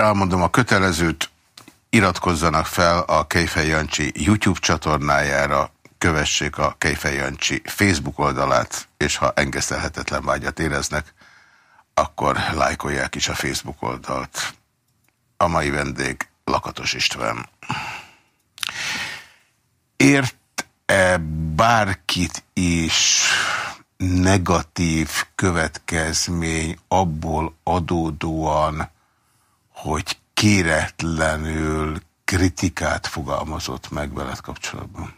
Elmondom a kötelezőt, iratkozzanak fel a Kejfej Jancsi YouTube csatornájára, kövessék a Kejfej Jancsi Facebook oldalát, és ha engesztelhetetlen vágyat éreznek, akkor lájkolják is a Facebook oldalt. A mai vendég Lakatos István. Ért-e bárkit is negatív következmény abból adódóan, hogy kéretlenül kritikát fogalmazott meg veled kapcsolatban?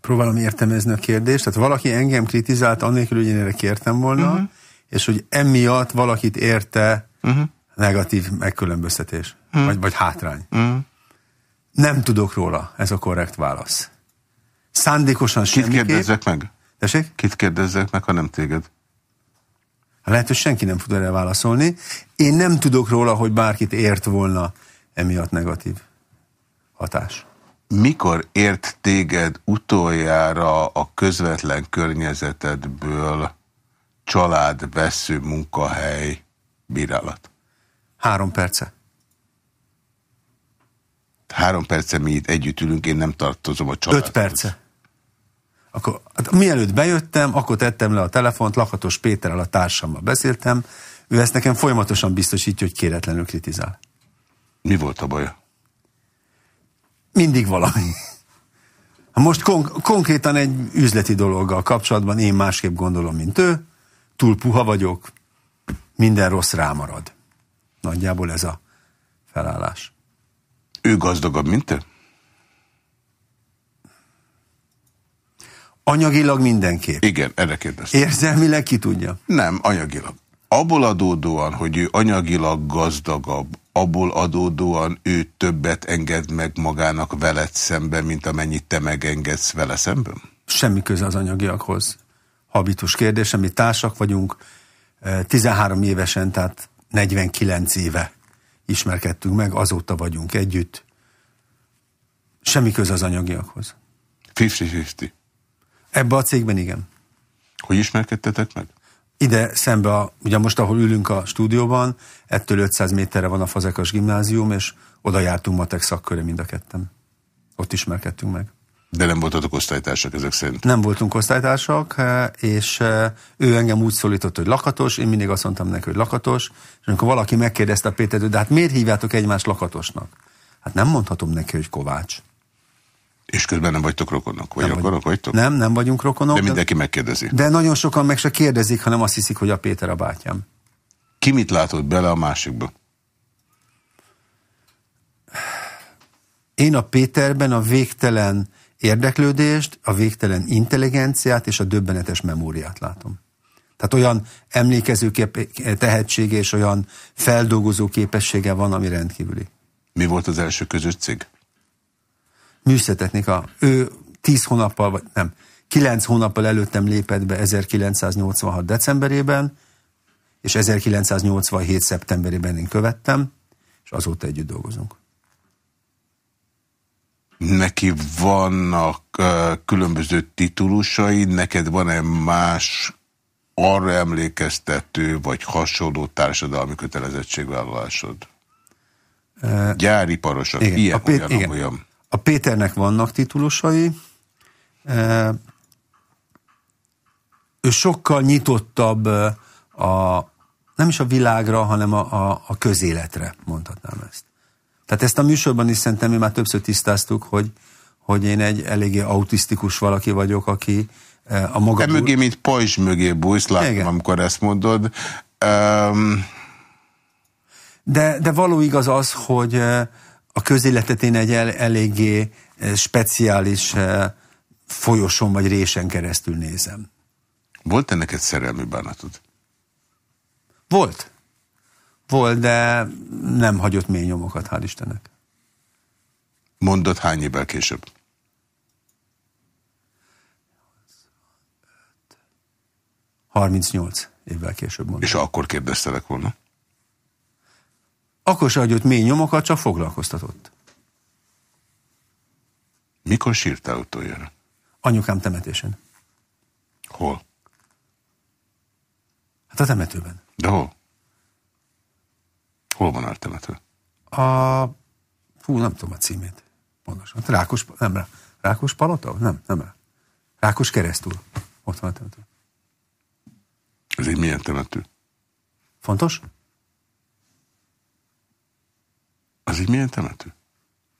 Próbálom értelmezni a kérdést. Tehát valaki engem kritizált, annélkül, hogy én erre kértem volna, uh mhm. -huh. és hogy emiatt valakit érte uh mhm. -huh. negatív megkülönböztetés, uh mhm. -huh. vagy, vagy hátrány. Uh -huh. Nem tudok róla, ez a korrekt válasz. Szándékosan Kit semmiképp... kérdezzek meg? Tessék? Kit kérdezzek meg, ha nem téged? Lehet, hogy senki nem fog erre válaszolni. Én nem tudok róla, hogy bárkit ért volna emiatt negatív hatás. Mikor ért téged utoljára a közvetlen környezetedből család, vesző, munkahely bírálat? Három perce. Három perce mi itt együtt ülünk, én nem tartozom a családhoz. Öt perce. Akkor, hát, mielőtt bejöttem, akkor tettem le a telefont, Lakatos Péterrel a társammal beszéltem, ő ezt nekem folyamatosan biztosítja, hogy kéretlenül kritizál. Mi volt a baja? Mindig valami. Most kon konkrétan egy üzleti dologgal kapcsolatban én másképp gondolom, mint ő, túl puha vagyok, minden rossz rámarad. Nagyjából ez a felállás. Ő gazdagabb, mint te? Anyagilag mindenképp. Igen, erre kérdeztem. Érzelmileg ki tudja? Nem, anyagilag. Abból adódóan, hogy ő anyagilag gazdagabb, abból adódóan ő többet enged meg magának veled szemben, mint amennyit te megengedsz vele szemben? Semmi köze az anyagiakhoz. Habitus kérdés, mi társak vagyunk, 13 eh, évesen, tehát 49 éve ismerkedtünk meg, azóta vagyunk együtt. Semmi köze az anyagiakhoz. 50-50. Ebbe a cégben igen. Hogy ismerkedtetek meg? Ide szembe, a, ugye most ahol ülünk a stúdióban, ettől 500 méterre van a Fazekas gimnázium, és oda jártunk matek szakköre mind a kettem. Ott ismerkedtünk meg. De nem voltatok osztálytársak ezek szerint? Nem voltunk osztálytársak, eh, és eh, ő engem úgy szólított, hogy lakatos, én mindig azt mondtam neki, hogy lakatos, és amikor valaki megkérdezte a Pétert, de hát miért hívjátok egymást lakatosnak? Hát nem mondhatom neki, hogy Kovács. És közben nem vagytok rokonok? Vagy nem rokonok vagytok? Nem, nem vagyunk rokonok. De mindenki megkérdezi. De nagyon sokan meg se kérdezik, hanem azt hiszik, hogy a Péter a bátyám. Ki mit látott bele a másikba? Én a Péterben a végtelen érdeklődést, a végtelen intelligenciát és a döbbenetes memóriát látom. Tehát olyan emlékező tehetsége és olyan feldolgozó képessége van, ami rendkívüli. Mi volt az első közös cég? Műszertechnika. Ő tíz hónappal, vagy nem, kilenc hónappal előttem lépett be 1986 decemberében, és 1987 szeptemberében én követtem, és azóta együtt dolgozunk. Neki vannak uh, különböző titulusai, neked van-e más arra emlékeztető, vagy hasonló társadalmi kötelezettségvállalásod? Uh, Gyáriparosok, ilyen, a olyan, igen. olyan. A Péternek vannak titulusai, ő sokkal nyitottabb a, nem is a világra, hanem a, a, a közéletre, mondhatnám ezt. Tehát ezt a műsorban is szerintem mi már többször tisztáztuk, hogy, hogy én egy eléggé autisztikus valaki vagyok, aki a maga... E mögé, mint pajzs mögé bújsz, látom, Igen. amikor ezt mondod. Um... De, de való igaz az, hogy a közéletet én egy el, eléggé eh, speciális eh, folyoson vagy résen keresztül nézem. Volt ennek egy szerelmi bánatod? Volt. Volt, de nem hagyott mély nyomokat, hál' Istennek. Mondott hány évvel később? Harmincnyolc évvel később mondtam. És akkor kérdeztelek volna? Akkor se hagyott mély nyomokat, csak foglalkoztatott. Mikor sírtál utoljára? Anyukám temetésen. Hol? Hát a temetőben. De hol? Hol van eltemető? A, fú, nem tudom a címét. Pontosan. Rákos, nem rá. Rákos Palota? Nem, nem rá. Rákos keresztül. Ott van a temető. Ez egy milyen temető? Fontos? Az egy milyen temető?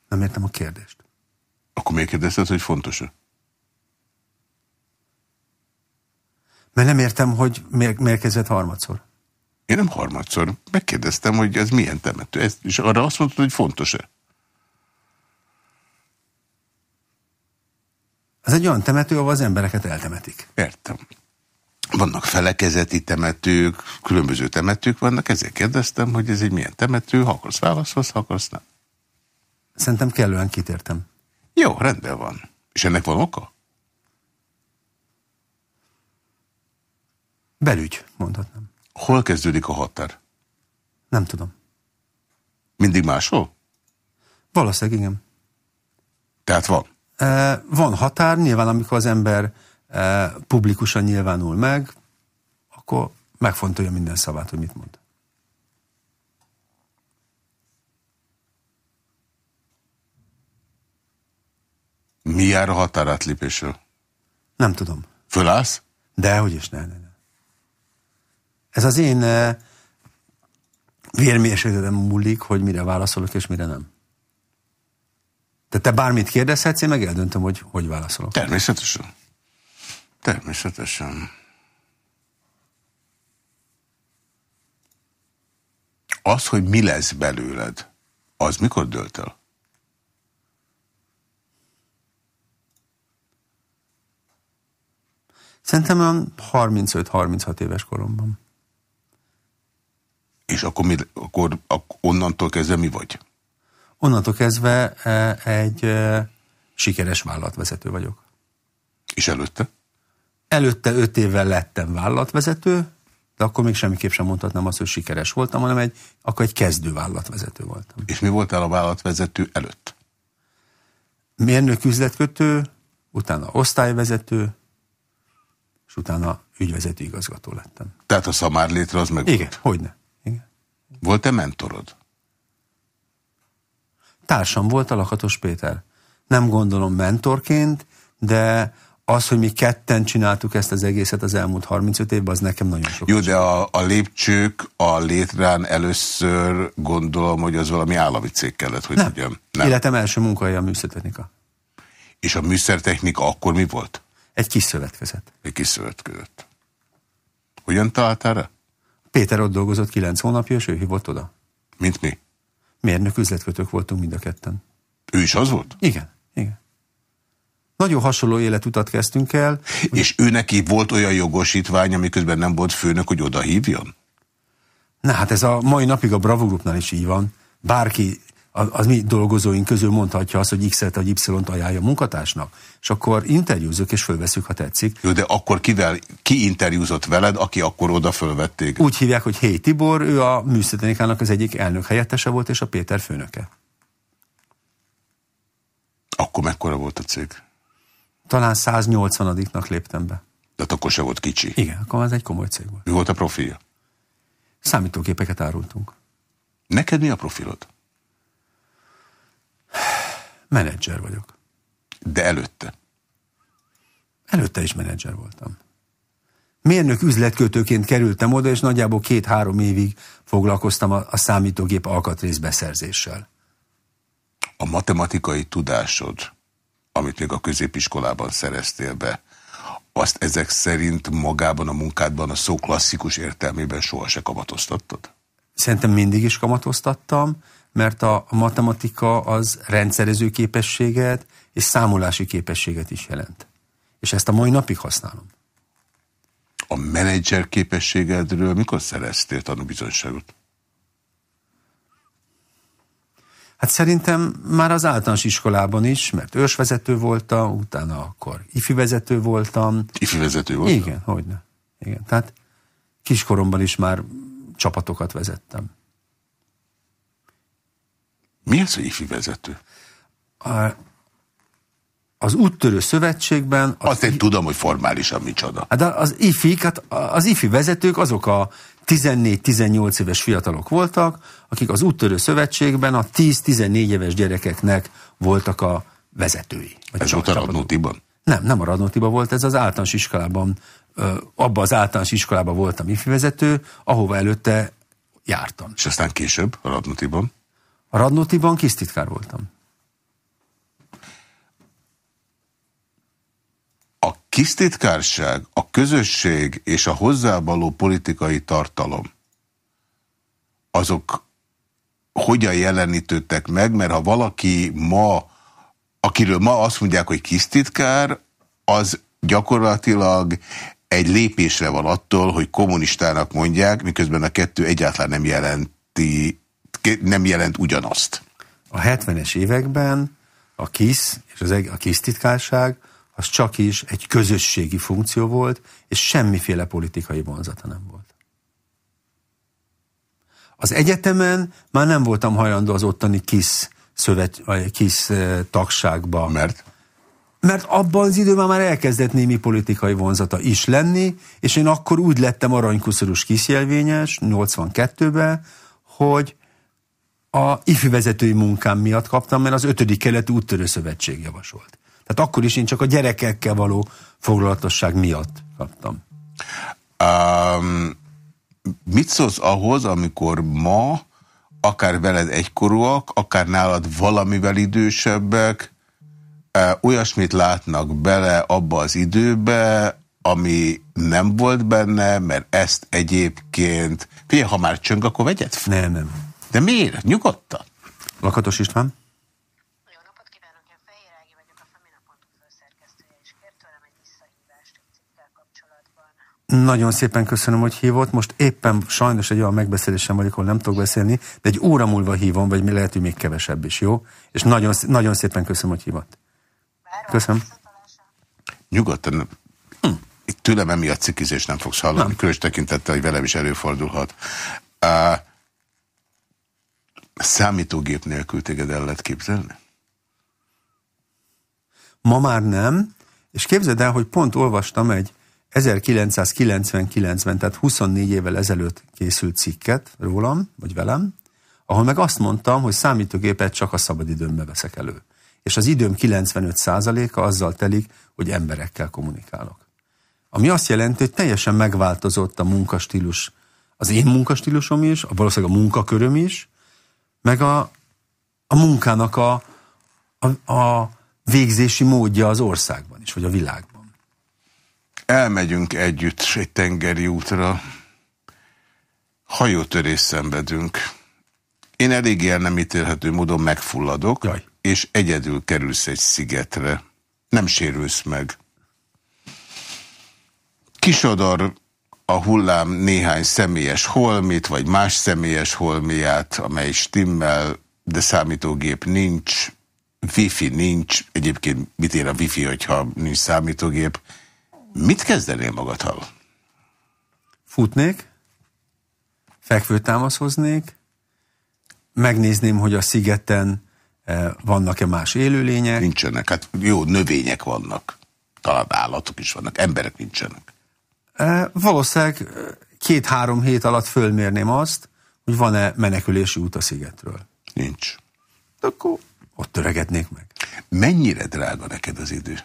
Nem értem a kérdést. Akkor miért kérdezted, hogy fontos-e? Mert nem értem, hogy miért, miért kezdett harmadszor. Én nem harmadszor. Megkérdeztem, hogy ez milyen temető. Ez, és arra azt mondtad, hogy fontos-e? Ez egy olyan temető, ahol az embereket eltemetik. Értem. Vannak felekezeti temetők, különböző temetők vannak, ezért kérdeztem, hogy ez egy milyen temető, ha akarsz válaszolsz, ha akarsz nem. Szerintem kellően kitértem. Jó, rendben van. És ennek van oka? Belügy, mondhatnám. Hol kezdődik a határ? Nem tudom. Mindig máshol? Valószínűleg igen. Tehát van. E, van határ, nyilván amikor az ember e, publikusan nyilvánul meg, akkor megfontolja minden szavát, hogy mit mond. Mi jár a határátlépésről? Nem tudom. Fölállsz? De, hogy is, ne, ne, ne. Ez az én e, vérmérsékletem múlik, hogy mire válaszolok és mire nem. Tehát te bármit kérdezhetsz, én meg eldöntöm, hogy hogy válaszolok. Természetesen. Természetesen. Az, hogy mi lesz belőled, az mikor dölt el? Szerintem olyan 35-36 éves koromban. És akkor, mi, akkor, onnantól kezdve mi vagy? Onnantól kezdve e, egy e, sikeres vállalatvezető vagyok. És előtte? Előtte öt évvel lettem vállalatvezető, de akkor még semmiképp sem mondhatnám azt, hogy sikeres voltam, hanem egy, akkor egy kezdő vállalatvezető voltam. És mi voltál a vállalatvezető előtt? Mérnök üzletkötő, utána osztályvezető, és utána ügyvezető igazgató lettem. Tehát a szamár létre az meg Igen, volt? hogyne. Igen. Volt-e mentorod? Társam volt a Lakatos Péter. Nem gondolom mentorként, de az, hogy mi ketten csináltuk ezt az egészet az elmúlt 35 évben, az nekem nagyon sok. Jó, de a, a lépcsők a létrán először gondolom, hogy az valami állami cég kellett, hogy nem. tudjam. Nem. Életem első munkahelye a műszertechnika. És a műszertechnika akkor mi volt? Egy kis szövetkezet. Egy kis szövetkezet. Hogyan találtál rá? Péter ott dolgozott kilenc hónapja, és ő hívott oda. Mint mi? Mérnök üzletkötők voltunk mind a ketten. Ő is az volt? Igen. Nagyon hasonló életutat kezdtünk el. És ő neki volt olyan jogosítvány, amiközben nem volt főnök, hogy oda hívjon? Na hát ez a mai napig a Bravo Groupnál is így van. Bárki az mi dolgozóink közül mondhatja azt, hogy X-et vagy Y-t ajánlja munkatársnak, és akkor interjúzok és fölveszük, ha tetszik. Jó, de akkor kivel, ki interjúzott veled, aki akkor oda fölvették? Úgy hívják, hogy Hé Tibor, ő a műszertechnikának az egyik elnök helyettese volt, és a Péter főnöke. Akkor mekkora volt a cég? Talán 180-nak léptem be. De akkor se volt kicsi. Igen, akkor az egy komoly cég volt. Mi volt a profilja? Számítógépeket árultunk. Neked mi a profilod? Menedzser vagyok. De előtte? Előtte is menedzser voltam. Mérnök üzletkötőként kerültem oda, és nagyjából két-három évig foglalkoztam a, a számítógép alkatrész beszerzéssel. A matematikai tudásod, amit még a középiskolában szereztél be, azt ezek szerint magában a munkádban a szó klasszikus értelmében soha se kamatoztattad? Szerintem mindig is kamatoztattam, mert a, a matematika az rendszerező képességet és számolási képességet is jelent. És ezt a mai napig használom. A menedzser képességedről mikor szereztél tanúbizonyságot? Hát szerintem már az általános iskolában is, mert ősvezető voltam, utána akkor ifi vezető voltam. Ifi vezető voltam? Igen, hogyne. Igen, tehát kiskoromban is már csapatokat vezettem. Mi az, hogy ifi vezető? A, az úttörő szövetségben... Az Azt én tudom, hogy formálisan micsoda. Hát az ifi, hát az ifi vezetők azok a 14-18 éves fiatalok voltak, akik az úttörő szövetségben a 10-14 éves gyerekeknek voltak a vezetői. Vagy ez volt a Radnótiban? Nem, nem a Radnótiban volt, ez az általános iskolában, abban az általános iskolában voltam ifi vezető, ahova előtte jártam. És aztán később a Radnótiban? A Radnótiban kisztitkár voltam. A kisztitkárság, a közösség és a hozzávaló politikai tartalom, azok hogyan jelenítődtek meg, mert ha valaki ma, akiről ma azt mondják, hogy kisztitkár, az gyakorlatilag egy lépésre van attól, hogy kommunistának mondják, miközben a kettő egyáltalán nem jelenti, nem jelent ugyanazt. A 70-es években a KISZ és az, a KISZ titkárság az csak is egy közösségi funkció volt, és semmiféle politikai vonzata nem volt. Az egyetemen már nem voltam hajlandó az ottani KISZ, szövet, KISZ tagságba. Mert? Mert abban az időben már elkezdett némi politikai vonzata is lenni, és én akkor úgy lettem aranykuszorús kiszjelvényes, 82-ben, hogy a ifjúvezetői munkám miatt kaptam, mert az ötödik keleti úttörő szövetség javasolt. Tehát akkor is én csak a gyerekekkel való foglalatosság miatt kaptam. Um, mit szólsz ahhoz, amikor ma akár veled egykorúak, akár nálad valamivel idősebbek, olyasmit látnak bele abba az időbe, ami nem volt benne, mert ezt egyébként... Figyelj, ha már csöng, akkor vegyed Nem, nem. De miért? Nyugodtan. Lakatos István? Jó napot kívánok, én Fehér Ági vagyok, a Femina.hu főszerkesztője, és kért tőlem egy visszahívást egy cikkel kapcsolatban. Nagyon szépen köszönöm, hogy hívott. Most éppen sajnos egy olyan megbeszélésem vagyok, ahol nem tudok beszélni, de egy óra múlva hívom, vagy mi lehet, hogy még kevesebb is, jó? És nagyon, nagyon szépen köszönöm, hogy hívott. Köszönöm. Nyugodtan. Hm. Itt tőlem emiatt cikizés nem fogsz hallani, nem. különös tekintettel, hogy velem is előfordulhat. Uh, számítógép nélkül téged el lehet képzelni? Ma már nem, és képzeld el, hogy pont olvastam egy 1999-ben, tehát 24 évvel ezelőtt készült cikket rólam, vagy velem, ahol meg azt mondtam, hogy számítógépet csak a szabadidőmbe veszek elő és az időm 95%-a azzal telik, hogy emberekkel kommunikálok. Ami azt jelenti, hogy teljesen megváltozott a munkastílus, az én munkastílusom is, a valószínűleg a munkaköröm is, meg a, a munkának a, a, a végzési módja az országban is, vagy a világban. Elmegyünk együtt egy tengeri útra, hajótörés szenvedünk. Én elég el nem ítélhető módon megfulladok. Jaj és egyedül kerülsz egy szigetre. Nem sérülsz meg. Kisodor a hullám néhány személyes holmit, vagy más személyes holmiát, amely stimmel, de számítógép nincs, wifi nincs. Egyébként mit ér a wifi, hogyha nincs számítógép? Mit kezdenél magadhal? Futnék, fekvőtámasz hoznék, megnézném, hogy a szigeten E, vannak-e más élőlények? Nincsenek. Hát jó, növények vannak. Talán állatok is vannak. Emberek nincsenek. E, valószínűleg e, két-három hét alatt fölmérném azt, hogy van-e menekülési út a szigetről. Nincs. De akkor ott töregetnék meg. Mennyire drága neked az idő?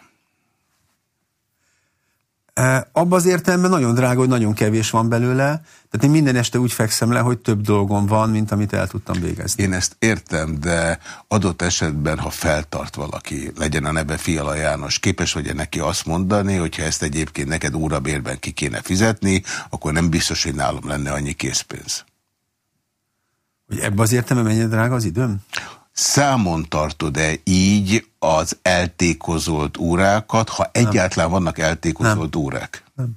Abban az értelemben nagyon drága, hogy nagyon kevés van belőle, tehát én minden este úgy fekszem le, hogy több dolgom van, mint amit el tudtam végezni. Én ezt értem, de adott esetben, ha feltart valaki, legyen a neve Fiala János, képes vagy -e neki azt mondani, hogyha ezt egyébként neked órabérben ki kéne fizetni, akkor nem biztos, hogy nálam lenne annyi készpénz. Hogy ebbe az értelemben mennyire drága az időm? Számon tartod-e így az eltékozolt órákat, ha egyáltalán nem. vannak eltékozolt nem. órák? Nem.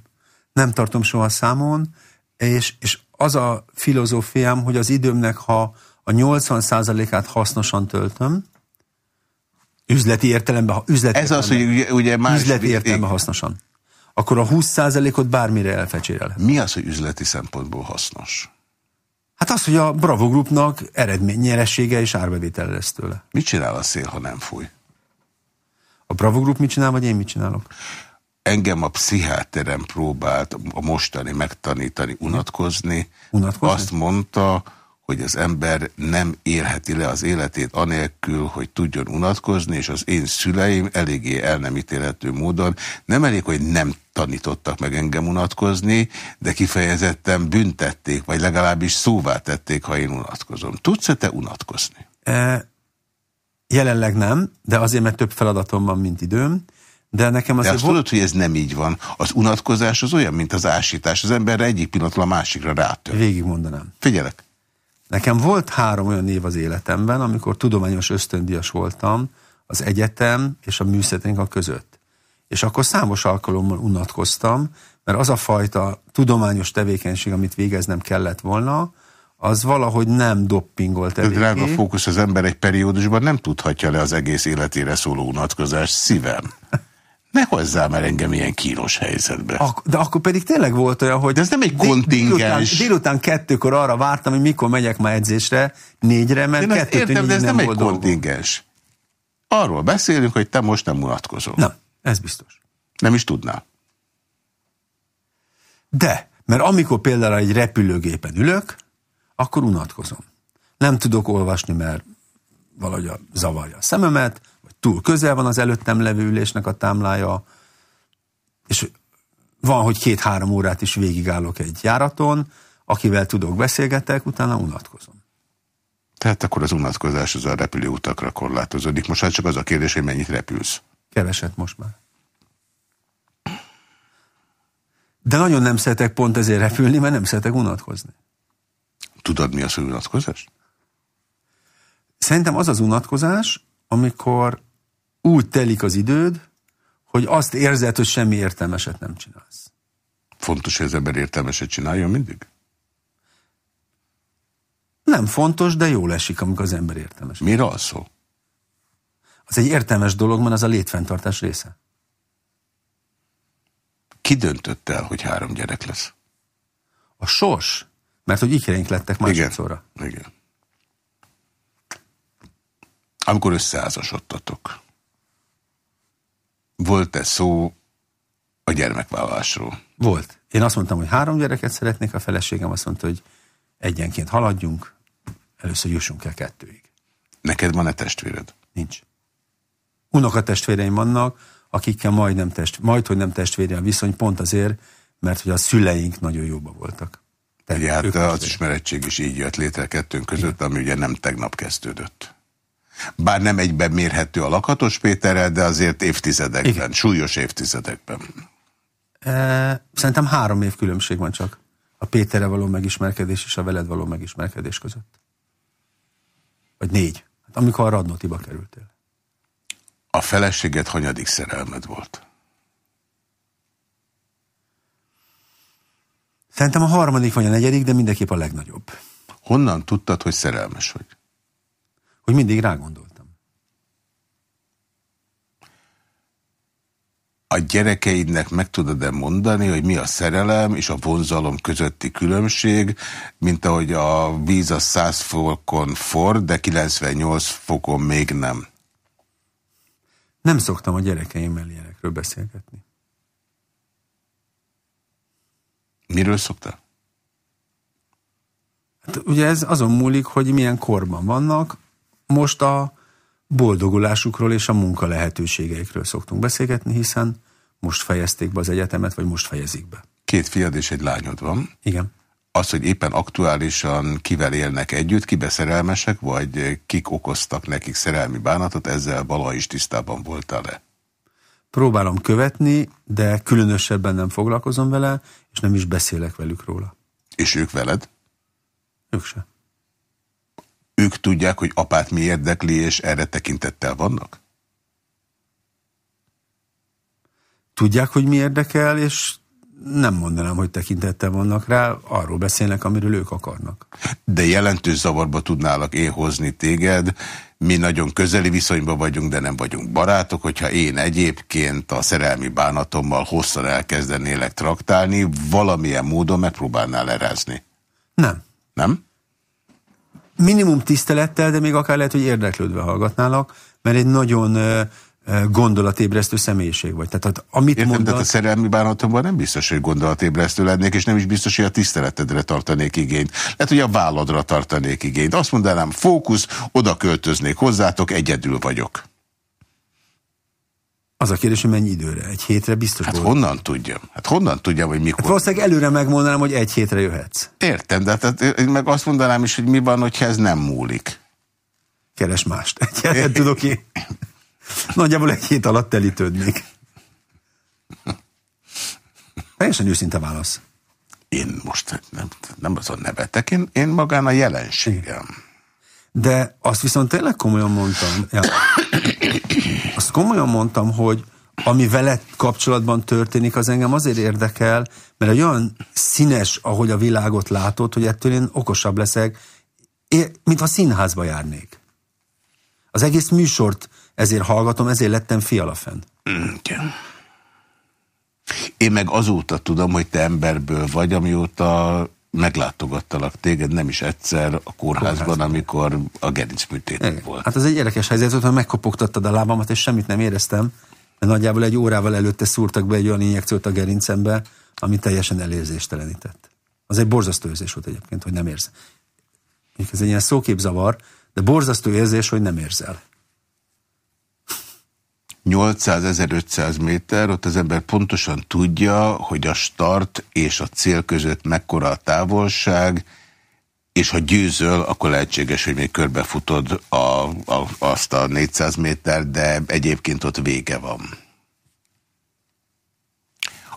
Nem tartom soha számon, és, és az a filozófiám, hogy az időmnek, ha a 80%-át hasznosan töltöm, üzleti értelemben, ha üzleti Ez az, hogy ugye más... Üzleti értelemben hasznosan. Akkor a 20%-ot bármire elfecsérelhet. Mi az, hogy üzleti szempontból hasznos? Hát az, hogy a Bravo Groupnak eredmény, nyeressége és árbevétel lesz tőle. Mit csinál a szél, ha nem fúj? A Bravo Group mit csinál, vagy én mit csinálok? engem a pszichiáterem próbált a mostani megtanítani, unatkozni. Unatkozni? Azt mondta, hogy az ember nem élheti le az életét anélkül, hogy tudjon unatkozni, és az én szüleim eléggé el nem ítélhető módon nem elég, hogy nem tanítottak meg engem unatkozni, de kifejezetten büntették, vagy legalábbis szóvá tették, ha én unatkozom. Tudsz-e te unatkozni? E, jelenleg nem, de azért, mert több feladatom van, mint időm. De nekem azért... De azt volt... tudod, hogy ez nem így van. Az unatkozás az olyan, mint az ásítás. Az emberre egyik pillanatban a másikra rátör. Végig mondanám. Figyelek. Nekem volt három olyan év az életemben, amikor tudományos ösztöndias voltam az egyetem és a műszeténk a között. És akkor számos alkalommal unatkoztam, mert az a fajta tudományos tevékenység, amit végeznem kellett volna, az valahogy nem doppingolt eléggé. Drága fókusz, az ember egy periódusban nem tudhatja le az egész életére szóló unatkozást szívem. Ne hozzá már engem ilyen kínos helyzetbe. Ak de akkor pedig tényleg volt olyan, hogy... De ez nem egy kontingens. Délután, délután kettőkor arra vártam, hogy mikor megyek már edzésre, négyre, mert kettőt értem, de ez nem, nem egy kontingens. Arról beszélünk, hogy te most nem unatkozol. Nem, ez biztos. Nem is tudnál. De, mert amikor például egy repülőgépen ülök, akkor unatkozom. Nem tudok olvasni, mert valahogy zavarja a szememet, túl közel van az előttem levő ülésnek a támlája, és van, hogy két-három órát is végigállok egy járaton, akivel tudok beszélgetek, utána unatkozom. Tehát akkor az unatkozás az a repülőutakra korlátozódik. Most hát csak az a kérdés, hogy mennyit repülsz. Keveset most már. De nagyon nem szeretek pont ezért repülni, mert nem szeretek unatkozni. Tudod, mi az, hogy unatkozás? Szerintem az az unatkozás, amikor úgy telik az időd, hogy azt érzed, hogy semmi értelmeset nem csinálsz. Fontos, hogy az ember értelmeset csináljon mindig? Nem fontos, de jól esik, amikor az ember értelmes. Mire alszol? Az egy értelmes dolog, mert az a létfenntartás része. Ki döntött el, hogy három gyerek lesz? A sors. Mert hogy ikreink lettek másodszorra. Igen. Igen. Amikor összeházasodtatok, volt-e szó a gyermekvállalásról? Volt. Én azt mondtam, hogy három gyereket szeretnék, a feleségem azt mondta, hogy egyenként haladjunk, először jussunk el kettőig. Neked van-e testvéred? Nincs. Unokatestvéreim vannak, akikkel majdnem test, majd, hogy nem testvére a viszony, pont azért, mert hogy a szüleink nagyon jóba voltak. Tehát ugye hát az ismerettség is így jött létre kettőnk között, Igen. ami ugye nem tegnap kezdődött. Bár nem egyben mérhető a Lakatos Péterrel, de azért évtizedekben, Igen. súlyos évtizedekben. E, szerintem három év különbség van csak a Péterre való megismerkedés és a veled való megismerkedés között. Vagy négy. Hát amikor a Radnotiba kerültél. A feleséget hanyadik szerelmed volt? Szerintem a harmadik vagy a negyedik, de mindenképp a legnagyobb. Honnan tudtad, hogy szerelmes vagy? Hogy mindig rágondoltam. A gyerekeidnek meg tudod-e mondani, hogy mi a szerelem és a vonzalom közötti különbség, mint ahogy a víz a 100 fokon for, de 98 fokon még nem? Nem szoktam a gyerekeimmel ilyenekről beszélgetni. Miről szoktál? Hát ugye ez azon múlik, hogy milyen korban vannak, most a boldogulásukról és a munka lehetőségeikről szoktunk beszélgetni, hiszen most fejezték be az egyetemet, vagy most fejezik be. Két fiad és egy lányod van. Igen. Az, hogy éppen aktuálisan kivel élnek együtt, kibe szerelmesek, vagy kik okoztak nekik szerelmi bánatot, ezzel valaha is tisztában voltál-e? Próbálom követni, de különösebben nem foglalkozom vele, és nem is beszélek velük róla. És ők veled? Ők se. Ők tudják, hogy apát mi érdekli, és erre tekintettel vannak? Tudják, hogy mi érdekel, és nem mondanám, hogy tekintettel vannak rá, arról beszélnek, amiről ők akarnak. De jelentős zavarba tudnálak én hozni téged, mi nagyon közeli viszonyban vagyunk, de nem vagyunk barátok, hogyha én egyébként a szerelmi bánatommal hosszan elkezdenélek traktálni, valamilyen módon megpróbálnál erázni. Nem. Nem? Minimum tisztelettel, de még akár lehet, hogy érdeklődve hallgatnálak, mert egy nagyon gondolatébresztő személyiség vagy. Tehát amit Értem, mondasz... tehát a szerelmi bánatomban nem biztos, hogy gondolatébresztő lennék, és nem is biztos, hogy a tiszteletedre tartanék igényt. Lehet, hogy a válladra tartanék igényt. Azt mondanám, fókusz, oda költöznék hozzátok, egyedül vagyok. Az a kérdés, hogy mennyi időre? Egy hétre biztos Hát volt. honnan tudjam? Hát honnan tudjam, hogy mikor? Hát valószínűleg előre megmondanám, hogy egy hétre jöhetsz. Értem, de hát én meg azt mondanám is, hogy mi van, hogyha ez nem múlik. Keres mást. Egy hetet tudok én. Nagyjából egy hét alatt telítődnék. Teljesen őszinte válasz. Én most nem, nem azon nevetek, én, én magán a jelenségem. De azt viszont tényleg komolyan mondtam. Ja. Azt komolyan mondtam, hogy ami veled kapcsolatban történik, az engem azért érdekel, mert olyan színes, ahogy a világot látod, hogy ettől én okosabb leszek, mint ha színházba járnék. Az egész műsort ezért hallgatom, ezért lettem fialafen. Igen. Én meg azóta tudom, hogy te emberből vagy, amióta meglátogattalak téged nem is egyszer a kórházban, kórházban. amikor a gerincműtét volt. Hát ez egy érdekes helyzet volt, hogy megkopogtattad a lábamat, és semmit nem éreztem, de nagyjából egy órával előtte szúrtak be egy olyan injekciót a gerincembe, ami teljesen elérzéstelenített. Az egy borzasztó érzés volt egyébként, hogy nem érsz. Ez egy ilyen szóképzavar, de borzasztó érzés, hogy nem érzel. 800-1500 méter, ott az ember pontosan tudja, hogy a start és a cél között mekkora a távolság, és ha győzöl, akkor lehetséges, hogy még körbefutod a, a, azt a 400 méter, de egyébként ott vége van.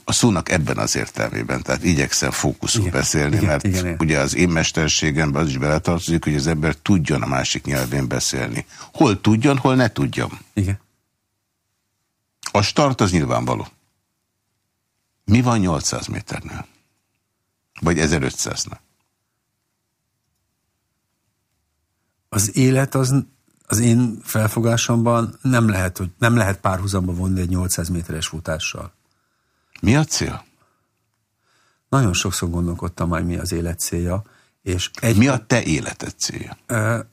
A szónak ebben az értelmében, tehát igyekszem fókuszul igen, beszélni, igen, mert igen, igen. ugye az én mesterségemben az is beletartozik, hogy az ember tudjon a másik nyelvén beszélni. Hol tudjon, hol ne tudjon. Igen. A start az nyilvánvaló. Mi van 800 méternél? Vagy 1500-nál? Az élet az, az én felfogásomban nem lehet, hogy nem lehet párhuzamba vonni egy 800 méteres futással. Mi a cél? Nagyon sokszor gondolkodtam már, mi az élet célja. És egy, mi a te életed célja?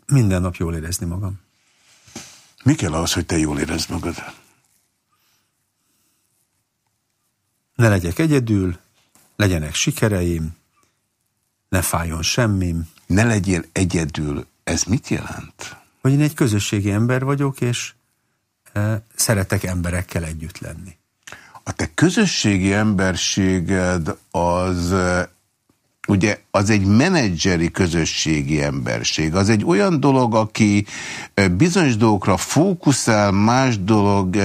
Minden nap jól érezni magam. Mi kell ahhoz, hogy te jól érezd magad? Ne legyek egyedül, legyenek sikereim, ne fájjon semmim. Ne legyél egyedül, ez mit jelent? Hogy én egy közösségi ember vagyok, és e, szeretek emberekkel együtt lenni. A te közösségi emberséged az ugye az egy menedzseri közösségi emberség, az egy olyan dolog, aki bizonyos dolgokra fókuszál, más dolog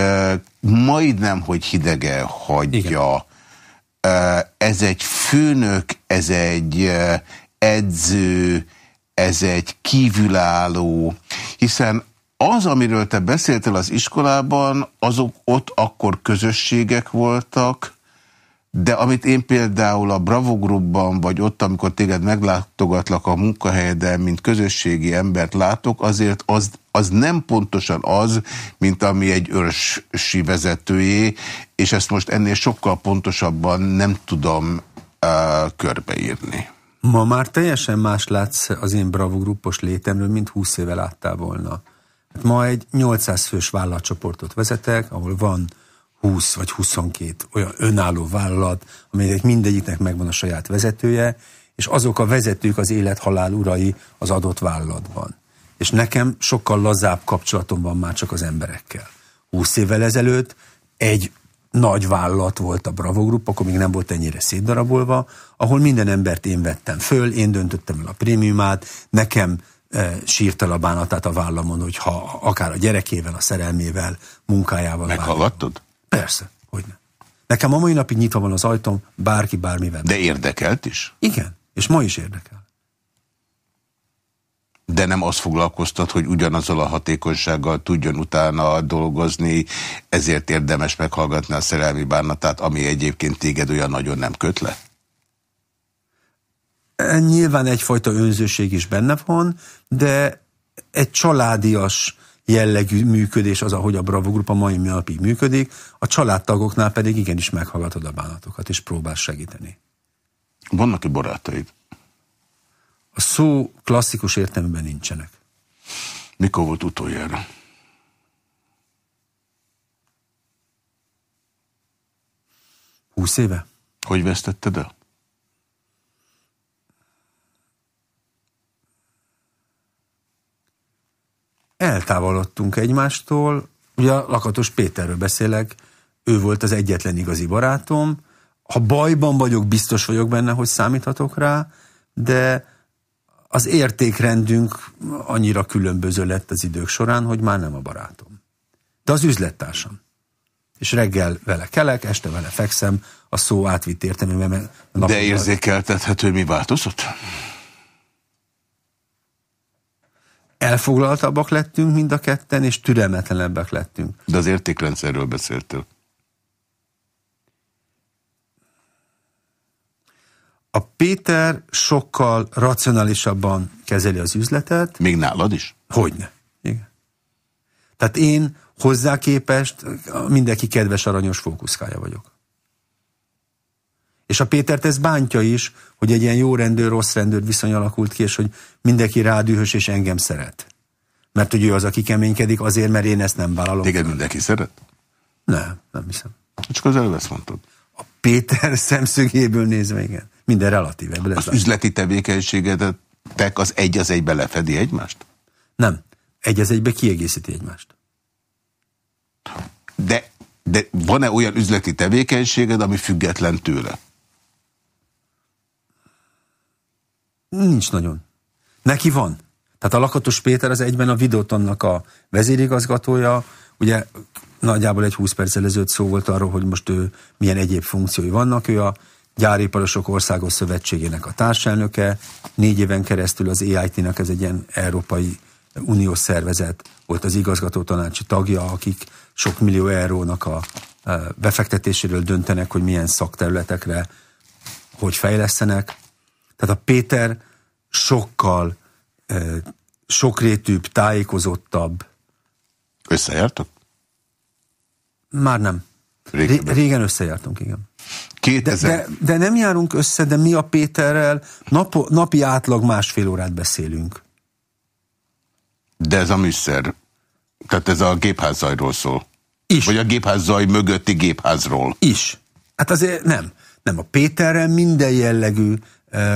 majdnem, hogy hidege hagyja. Igen. Ez egy főnök, ez egy edző, ez egy kívülálló, hiszen az, amiről te beszéltél az iskolában, azok ott akkor közösségek voltak, de amit én például a Bravo Groupban, vagy ott, amikor téged meglátogatlak a munkahelyeden, mint közösségi embert látok, azért az, az nem pontosan az, mint ami egy őrsi vezetőjé, és ezt most ennél sokkal pontosabban nem tudom uh, körbeírni. Ma már teljesen más látsz az én Bravo Groupos létemről, mint 20 éve láttál volna. Hát ma egy 800 fős vállalatcsoportot vezetek, ahol van 20 vagy 22 olyan önálló vállalat, amelyek mindegyiknek megvan a saját vezetője, és azok a vezetők az élet-halál urai az adott vállalatban. És nekem sokkal lazább kapcsolatom van már csak az emberekkel. 20 évvel ezelőtt egy nagy vállalat volt a Bravo Group, akkor még nem volt ennyire szétdarabolva, ahol minden embert én vettem föl, én döntöttem el a prémiumát, nekem e, sírt a bánatát a vállamon, hogy ha akár a gyerekével, a szerelmével, munkájával. Meghallgattad? Persze, hogy ne. Nekem a mai napig nyitva van az ajtóm, bárki bármivel. De érdekelt is? Igen, és ma is érdekel. De nem azt foglalkoztat, hogy ugyanazzal a hatékonysággal tudjon utána dolgozni, ezért érdemes meghallgatni a szerelmi bánatát, ami egyébként téged olyan nagyon nem köt le? Nyilván egyfajta önzőség is benne van, de egy családias jellegű működés az, ahogy a Bravo Group a mai napig működik, a családtagoknál pedig igenis meghallgatod a bánatokat, és próbál segíteni. Vannak-e barátaid? A szó klasszikus értelmében nincsenek. Mikor volt utoljára? Húsz éve? Hogy vesztetted el? Eltávolodtunk egymástól, ugye Lakatos Péterről beszélek, ő volt az egyetlen igazi barátom, ha bajban vagyok, biztos vagyok benne, hogy számíthatok rá, de az értékrendünk annyira különböző lett az idők során, hogy már nem a barátom. De az üzlettársam. És reggel vele kelek, este vele fekszem, a szó átvitt értelmében. De érzékeltethető, mi változott? Elfoglaltabbak lettünk mind a ketten, és türelmetlenebbek lettünk. De az értékrendszerről beszéltél. A Péter sokkal racionálisabban kezeli az üzletet. Még nálad is? Hogyne. Igen. Tehát én hozzá képest mindenki kedves, aranyos fókuszkája vagyok. És a Pétert ez bántja is, hogy egy ilyen jó rendőr, rossz rendőr viszony alakult ki, és hogy mindenki rádühös és engem szeret. Mert hogy ő az, aki keménykedik azért, mert én ezt nem vállalom. Téged mindenki szeret? Nem, nem hiszem. Csak az előbb ezt mondtad. A Péter szemszögéből nézve, igen. Minden relatív. Az üzleti tevékenységedet az egy az egybe lefedi egymást? Nem. Egy az egybe kiegészíti egymást. De, de van-e olyan üzleti tevékenységed, ami független tőle? Nincs nagyon. Neki van. Tehát a Lakatos Péter az egyben a Videotonnak a vezérigazgatója, ugye nagyjából egy 20 perc előzőt szó volt arról, hogy most ő milyen egyéb funkciói vannak. Ő a Gyáriparosok Országos Szövetségének a társelnöke, négy éven keresztül az EIT-nek, ez egy ilyen Európai Uniós szervezet, volt az igazgató tanácsi tagja, akik sok millió eurónak a befektetéséről döntenek, hogy milyen szakterületekre hogy fejlesztenek. Tehát a Péter sokkal sokrétűbb, tájékozottabb. Összejártok? Már nem. Régen, Régen összejártunk, igen. 2000... De, de, de nem járunk össze, de mi a Péterrel nap, napi átlag másfél órát beszélünk. De ez a műszer, tehát ez a gépházzajról szól. Is. Vagy a gépházzaj mögötti gépházról. Is. Hát azért nem. Nem, a Péterrel minden jellegű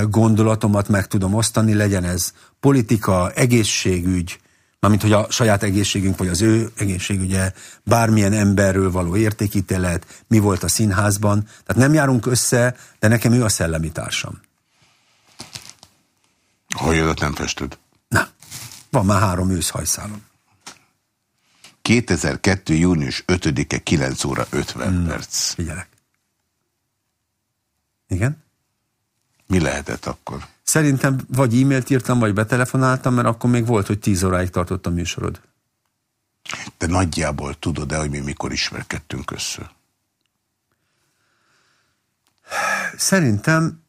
gondolatomat meg tudom osztani, legyen ez politika, egészségügy, mármint hogy a saját egészségünk, vagy az ő egészségügye, bármilyen emberről való értékítélet, mi volt a színházban. Tehát nem járunk össze, de nekem ő a szellemi társam. Hajadat nem fested? Nem. Van már három őszhajszálom. 2002. június 5-e 9 óra 50 hmm, perc. Figyelek. Igen? Mi lehetett akkor? Szerintem vagy e-mailt írtam, vagy betelefonáltam, mert akkor még volt, hogy 10 óráig tartott a műsorod. De nagyjából tudod-e, hogy mi mikor ismerkedtünk össze? Szerintem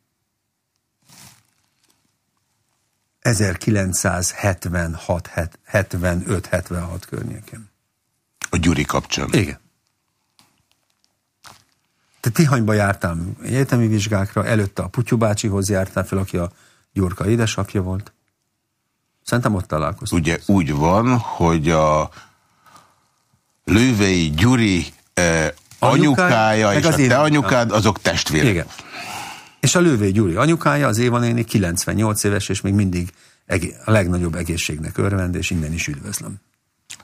1976-75-76 környéken. A Gyuri kapcsán? Igen. Te Tihanyba jártál egyetemi vizsgákra, előtte a Putyu bácsihoz jártál fel, aki a Gyurka édesapja volt. Szerintem ott találkoztunk. Ugye úgy van, hogy a Lővei Gyuri eh, anyukája, és a te anyukád, azok testvérek. Igen. És a Lővei Gyuri anyukája, az Éva néni 98 éves, és még mindig a legnagyobb egészségnek örvend, és innen is üdvözlöm.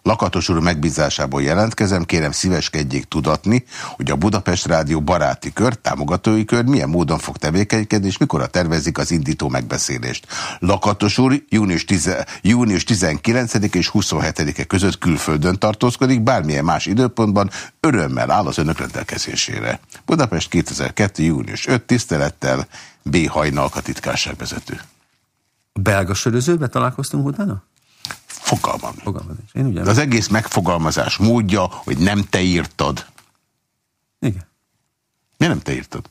Lakatos úr megbízásából jelentkezem, kérem szíveskedjék tudatni, hogy a Budapest Rádió baráti kör, támogatói kör milyen módon fog tevékenykedni, és mikor tervezik az indító megbeszélést. Lakatos úr június, 10, június 19 és 27-e között külföldön tartózkodik, bármilyen más időpontban örömmel áll az önök rendelkezésére. Budapest 2002. június 5 tisztelettel B. Hajnalka titkárságvezető. A belga sörözőbe találkoztunk utána? Fogalmam. Fogalmam Én ugye De az egész megfogalmazás módja, hogy nem te írtad. Igen. Miért nem te írtad?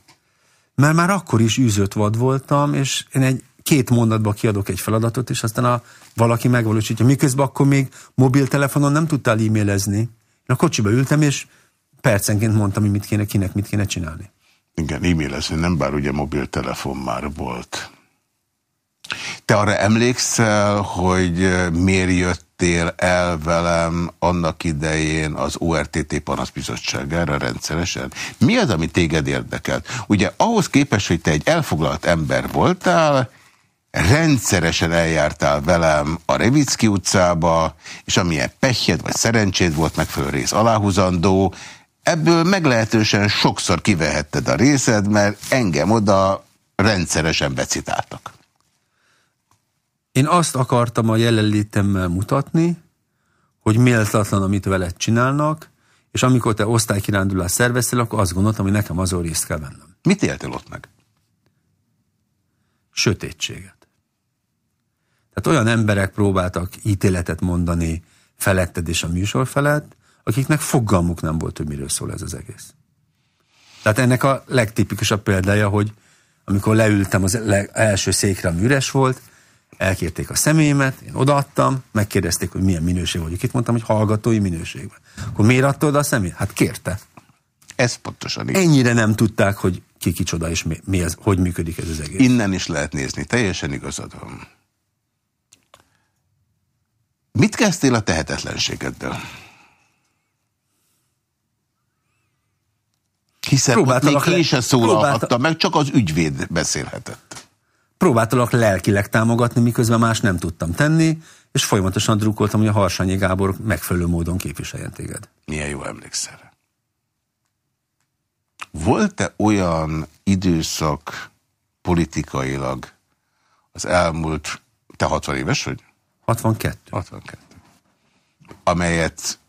Mert már akkor is űzött vad voltam, és én egy két mondatba kiadok egy feladatot, és aztán a, valaki megvalósítja. Miközben akkor még mobiltelefonon nem tudtál e-mailezni. Én a kocsiba ültem, és percenként mondtam, hogy mit kéne, kinek mit kéne csinálni. Igen, e-mailezni nem, bár ugye mobiltelefon már volt. Te arra emlékszel, hogy miért jött jöttél el velem annak idején az ORTT panaszbizottságára rendszeresen. Mi az, ami téged érdekelt? Ugye ahhoz képest, hogy te egy elfoglalt ember voltál, rendszeresen eljártál velem a Revicki utcába, és amilyen pehjed vagy szerencséd volt megfelelő rész aláhúzandó, ebből meglehetősen sokszor kivehetted a részed, mert engem oda rendszeresen becitáltak. Én azt akartam a jelenlétemmel mutatni, hogy méltatlan, amit veled csinálnak, és amikor te osztálykirándulást szerveztél, akkor azt gondoltam, hogy nekem azon részt kell vennem. Mit éltél ott meg? Sötétséget. Tehát olyan emberek próbáltak ítéletet mondani feletted és a műsor felett, akiknek fogalmuk nem volt, hogy miről szól ez az egész. Tehát ennek a legtipikusabb példája, hogy amikor leültem az első székre, ami üres volt, elkérték a személyemet, én odaadtam, megkérdezték, hogy milyen minőség vagyok. Itt mondtam, hogy hallgatói minőségben. Akkor miért adta oda a személyt? Hát kérte. Ez pontosan így. Ennyire nem tudták, hogy ki kicsoda és mi, mi ez, hogy működik ez az egész. Innen is lehet nézni, teljesen igazad van. Mit kezdtél a tehetetlenségeddel? Hiszen Próbáltalak még én sem szólalhatta meg, csak az ügyvéd beszélhetett. Próbáltalak lelkileg támogatni, miközben más nem tudtam tenni, és folyamatosan drukkoltam, hogy a Harsányi Gábor megfelelő módon képviseljen téged. Milyen jó emlékszel. Volt-e olyan időszak politikailag az elmúlt, te 60 éves vagy? 62. 62. Amelyet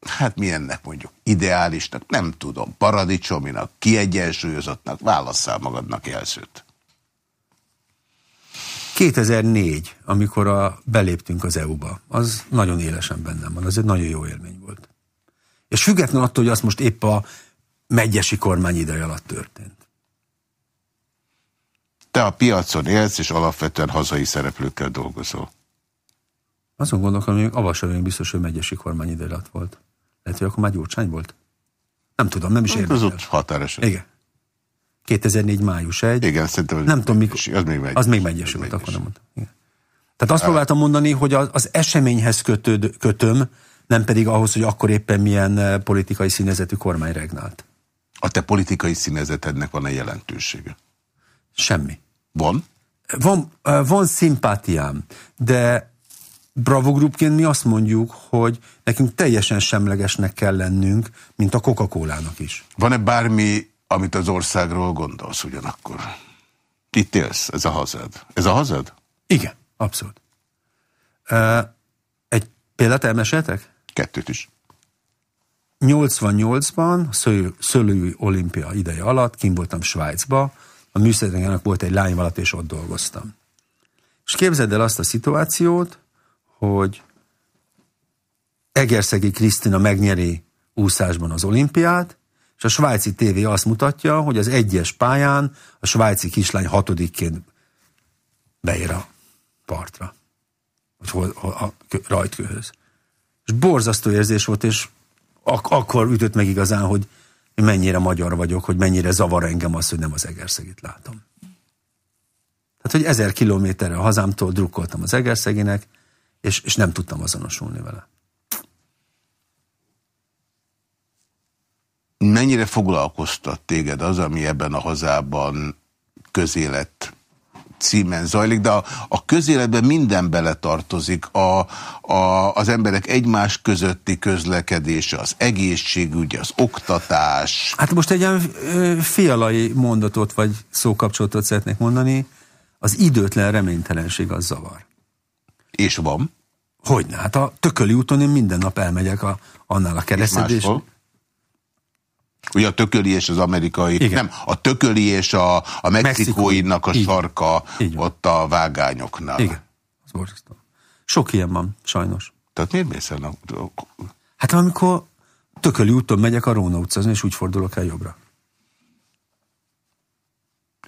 hát milyennek mondjuk, ideálisnak, nem tudom, paradicsominak, kiegyensúlyozottnak, válasszál magadnak jelzőt. 2004, amikor a, beléptünk az EU-ba, az nagyon élesen bennem van, az egy nagyon jó élmény volt. És független attól, hogy azt most épp a megyesi kormány ideje alatt történt. Te a piacon élsz, és alapvetően hazai szereplőkkel dolgozol. Azon gondolkodom, hogy Avasavény biztos, hogy megyesi kormány ideje alatt volt. Lehet, hogy akkor már Gyurcsány volt? Nem tudom, nem is hát érdekel. Az ott határosan. Igen. 2004. május 1. Igen, szerintem nem tudom, mikor, az még megy. Az még megyes volt, akkor nem mondtam. Igen. Tehát azt próbáltam mondani, hogy az, az eseményhez kötöd, kötöm, nem pedig ahhoz, hogy akkor éppen milyen eh, politikai színezetű kormány regnált. A te politikai színezetednek van-e jelentősége? Semmi. Van? Van, eh, van szimpátiám, de Bravo Groupként mi azt mondjuk, hogy nekünk teljesen semlegesnek kell lennünk, mint a Coca-Cola-nak is. Van-e bármi, amit az országról gondolsz ugyanakkor? Itt élsz, ez a hazad. Ez a hazad? Igen, abszolút. Egy példát elmeséltek? Kettőt is. 88-ban, Szőlői olimpia ideje alatt, kim voltam Svájcba, a műszerrengenek volt egy lányvalat, és ott dolgoztam. És képzeld el azt a szituációt, hogy Egerszegi Krisztina megnyeri úszásban az olimpiát, és a svájci tévé azt mutatja, hogy az egyes pályán a svájci kislány hatodikként beér a partra, vagy a rajtkőhöz. És borzasztó érzés volt, és ak akkor ütött meg igazán, hogy mennyire magyar vagyok, hogy mennyire zavar engem az, hogy nem az Egerszegit látom. Tehát, hogy ezer kilométerre a hazámtól drukkoltam az Egerszeginek, és, és nem tudtam azonosulni vele. Mennyire foglalkoztat téged az, ami ebben a hazában közélet címen zajlik, de a, a közéletben minden beletartozik, a, a, az emberek egymás közötti közlekedése, az egészségügy, az oktatás. Hát most egy ilyen fialai mondatot, vagy szókapcsolatot szeretnék mondani, az időtlen reménytelenség az zavar. És van? Hogyne, hát a Tököli úton én minden nap elmegyek a, annál a keresztedés. Ugye a tököli és az amerikai, Igen. nem, a tököli és a, a mexikóinak a Igen. sarka ott a vágányoknál. Igen, az borzasztó. Sok ilyen van, sajnos. Tehát miért mész el? Hát amikor tököli úton megyek a Róna utcán, és úgy fordulok el jobbra.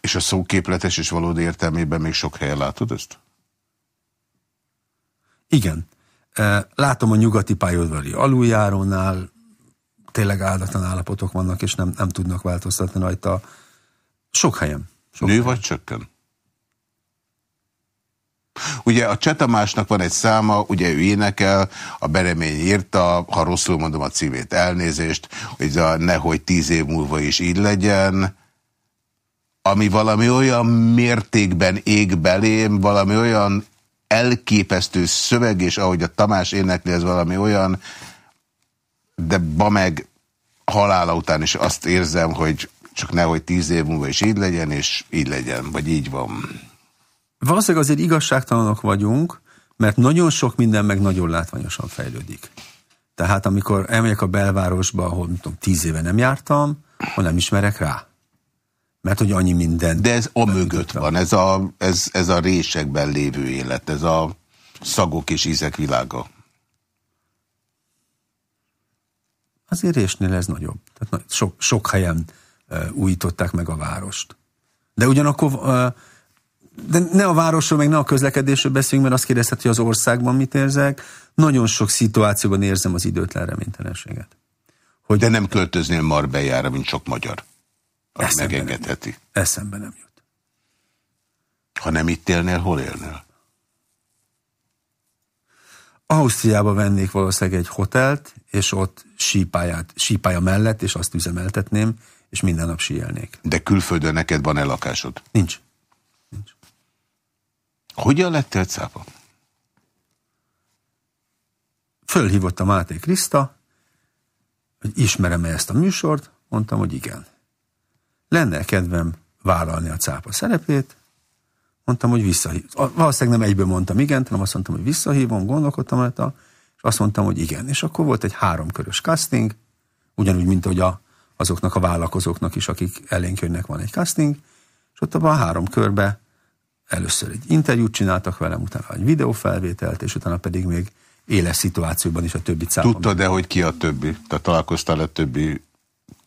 És a szóképletes és valódi értelmében még sok helyen látod ezt? Igen. Látom a nyugati pályaudvari aluljárónál, tényleg áldatlan állapotok vannak, és nem, nem tudnak változtatni rajta. Sok helyen. Sok Nő helyen. vagy csökken? Ugye a Csetamásnak van egy száma, ugye ő énekel, a Beremény írta, ha rosszul mondom a címét, elnézést, hogy a nehogy tíz év múlva is így legyen, ami valami olyan mértékben ég belém, valami olyan elképesztő szöveg, és ahogy a Tamás énekli, ez valami olyan, de ba meg halála után is azt érzem, hogy csak nehogy tíz év múlva is így legyen, és így legyen, vagy így van. Valószínűleg azért igazságtalanok vagyunk, mert nagyon sok minden meg nagyon látványosan fejlődik. Tehát amikor elmegyek a belvárosba, ahol tudom, tíz éve nem jártam, ha nem ismerek rá. Mert hogy annyi minden. De ez a mögött van, ez a, ez, ez a résekben lévő élet, ez a szagok és ízek világa. Azért résnél ez nagyobb. Tehát sok, sok helyen újították meg a várost. De ugyanakkor, de ne a városról, meg ne a közlekedésről beszéljünk, mert azt kérdezhet, hogy az országban mit érzek. Nagyon sok szituációban érzem az időtlen reménytelenséget. Hogy de nem költöznél Marbellára, mint sok magyar. Azt megengedheti. Nem, eszembe nem jut. Ha nem itt élnél, hol élnél? Ausztriába vennék valószínűleg egy hotelt, és ott sípáját, sípája mellett, és azt üzemeltetném, és minden nap síelnék. De külföldön neked van-e lakásod? Nincs. Nincs. Hogyan lettél cápa? Fölhívott a Máté Kriszta, hogy ismerem-e ezt a műsort, mondtam, hogy igen. Lenne kedvem vállalni a cápa szerepét, mondtam, hogy visszahív. Valószínűleg nem egyből mondtam igen, hanem azt mondtam, hogy visszahívom, gondolkodtam rajta, és azt mondtam, hogy igen. És akkor volt egy háromkörös casting, ugyanúgy, mint hogy a, azoknak a vállalkozóknak is, akik elénk jönnek, van egy casting, és ott abban a három körbe először egy interjút csináltak velem, utána egy videófelvételt, és utána pedig még éles szituációban is a többi cápa. Tudtad de hogy ki a többi? Tehát találkoztál a többi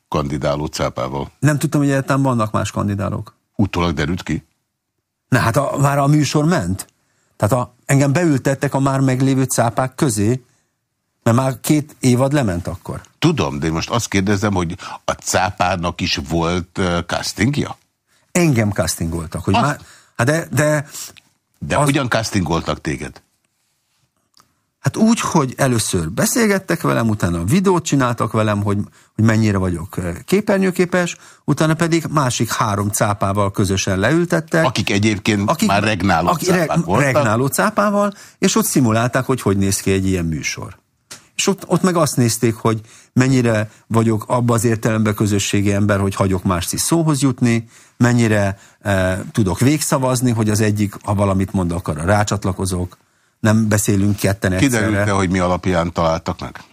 kandidáló cápával? Nem tudtam, hogy egyáltalán vannak más kandidálók. Utólag derült ki? Na hát a, már a műsor ment. Tehát a, engem beültettek a már meglévő cápák közé, mert már két évad lement akkor. Tudom, de most azt kérdezem, hogy a cápának is volt uh, castingja? Engem castingoltak. Hogy már, hát de, de, de az, hogyan castingoltak téged? Hát úgy, hogy először beszélgettek velem, utána videót csináltak velem, hogy, hogy mennyire vagyok eh, képernyőképes, utána pedig másik három cápával közösen leültettek. Akik egyébként akik, már regnáló aki, cápák voltak. Regnáló cápával, és ott szimulálták, hogy hogy néz ki egy ilyen műsor. És ott, ott meg azt nézték, hogy mennyire vagyok abba az értelemben közösségi ember, hogy hagyok más szóhoz jutni, mennyire eh, tudok végszavazni, hogy az egyik, ha valamit mond, akkor rácsatlakozok, nem beszélünk ketten egyszerre. Kiderült-e, hogy mi alapján találtak meg?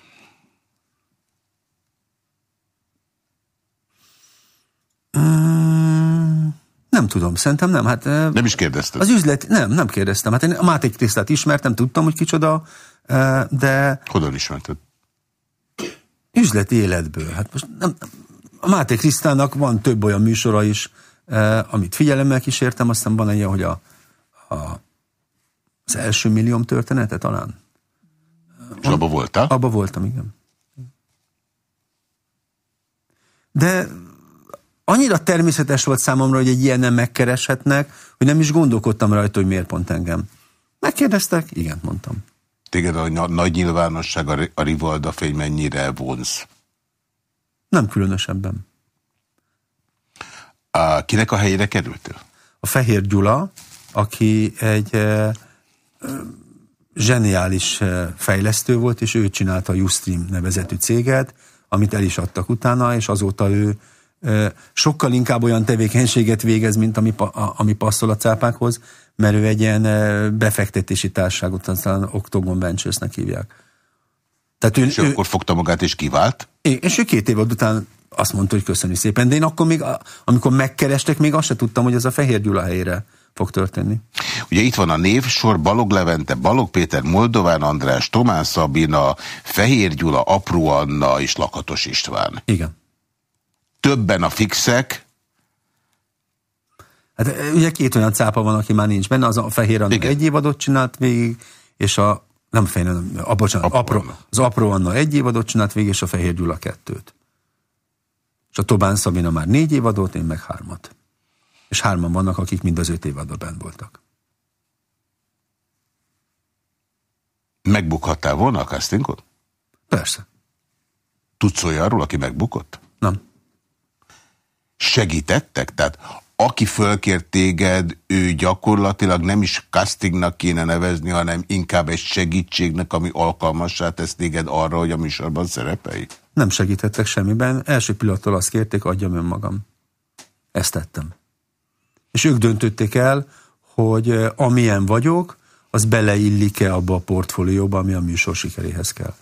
Nem tudom, szerintem nem. Hát, nem is kérdeztem. Az üzlet, nem, nem kérdeztem. Hát én a Máté Krisztát ismertem, tudtam, hogy kicsoda, de... Hogyan ismerted? Üzleti életből. Hát most nem, a Máté Krisztának van több olyan műsora is, amit figyelemmel kísértem, aztán van egy, hogy a, a az első millióm története talán. És abba voltál? Abba voltam, igen. De annyira természetes volt számomra, hogy egy ilyen nem megkereshetnek, hogy nem is gondolkodtam rajta, hogy miért pont engem. Megkérdeztek? Igen, mondtam. Téged a nagy nyilvánosság, a Rivalda fény mennyire vonz? Nem különösebben. A, kinek a helyére kerültél? A Fehér Gyula, aki egy eh, zseniális fejlesztő volt, és ő csinálta a Ustream nevezetű céget, amit el is adtak utána, és azóta ő sokkal inkább olyan tevékenységet végez, mint ami, ami passzol a cápákhoz, mert ő egy ilyen befektetési társaságot, aztán Octogon Ventures-nek hívják. Tehát ő, és ő, akkor fogta magát és kivált? És ő két év után azt mondta, hogy köszönjük szépen, de én akkor még, amikor megkerestek, még azt se tudtam, hogy ez a Fehér Gyula helyére fog történni. Ugye itt van a névsor, Balog Levente, Balog Péter, Moldován András, Tomán Szabina, Fehér Gyula, Apró Anna és Lakatos István. Igen. Többen a fixek. Hát ugye két olyan cápa van, aki már nincs benne, az a Fehér Anna Igen. egy évadot csinált végig, és a nem Fehér Anna, a, bocsánat, apró, apró Anna. az Apró Anna egy évadot csinált végig, és a Fehér Gyula kettőt. És a Tobán Szabina már négy évadot, én meg hármat és hárman vannak, akik mind az öt évadban bent voltak. Megbukhattál volna a castingon? Persze. Tudsz olyan arról, aki megbukott? Nem. Segítettek? Tehát aki fölkért téged, ő gyakorlatilag nem is castingnak kéne nevezni, hanem inkább egy segítségnek, ami alkalmassá tesz téged arra, hogy a műsorban szerepelj? Nem segítettek semmiben. Első pillanattól azt kérték, adjam önmagam. Ezt tettem. És ők döntötték el, hogy amilyen vagyok, az beleillik-e abba a portfólióba, ami a műsor sikeréhez kell.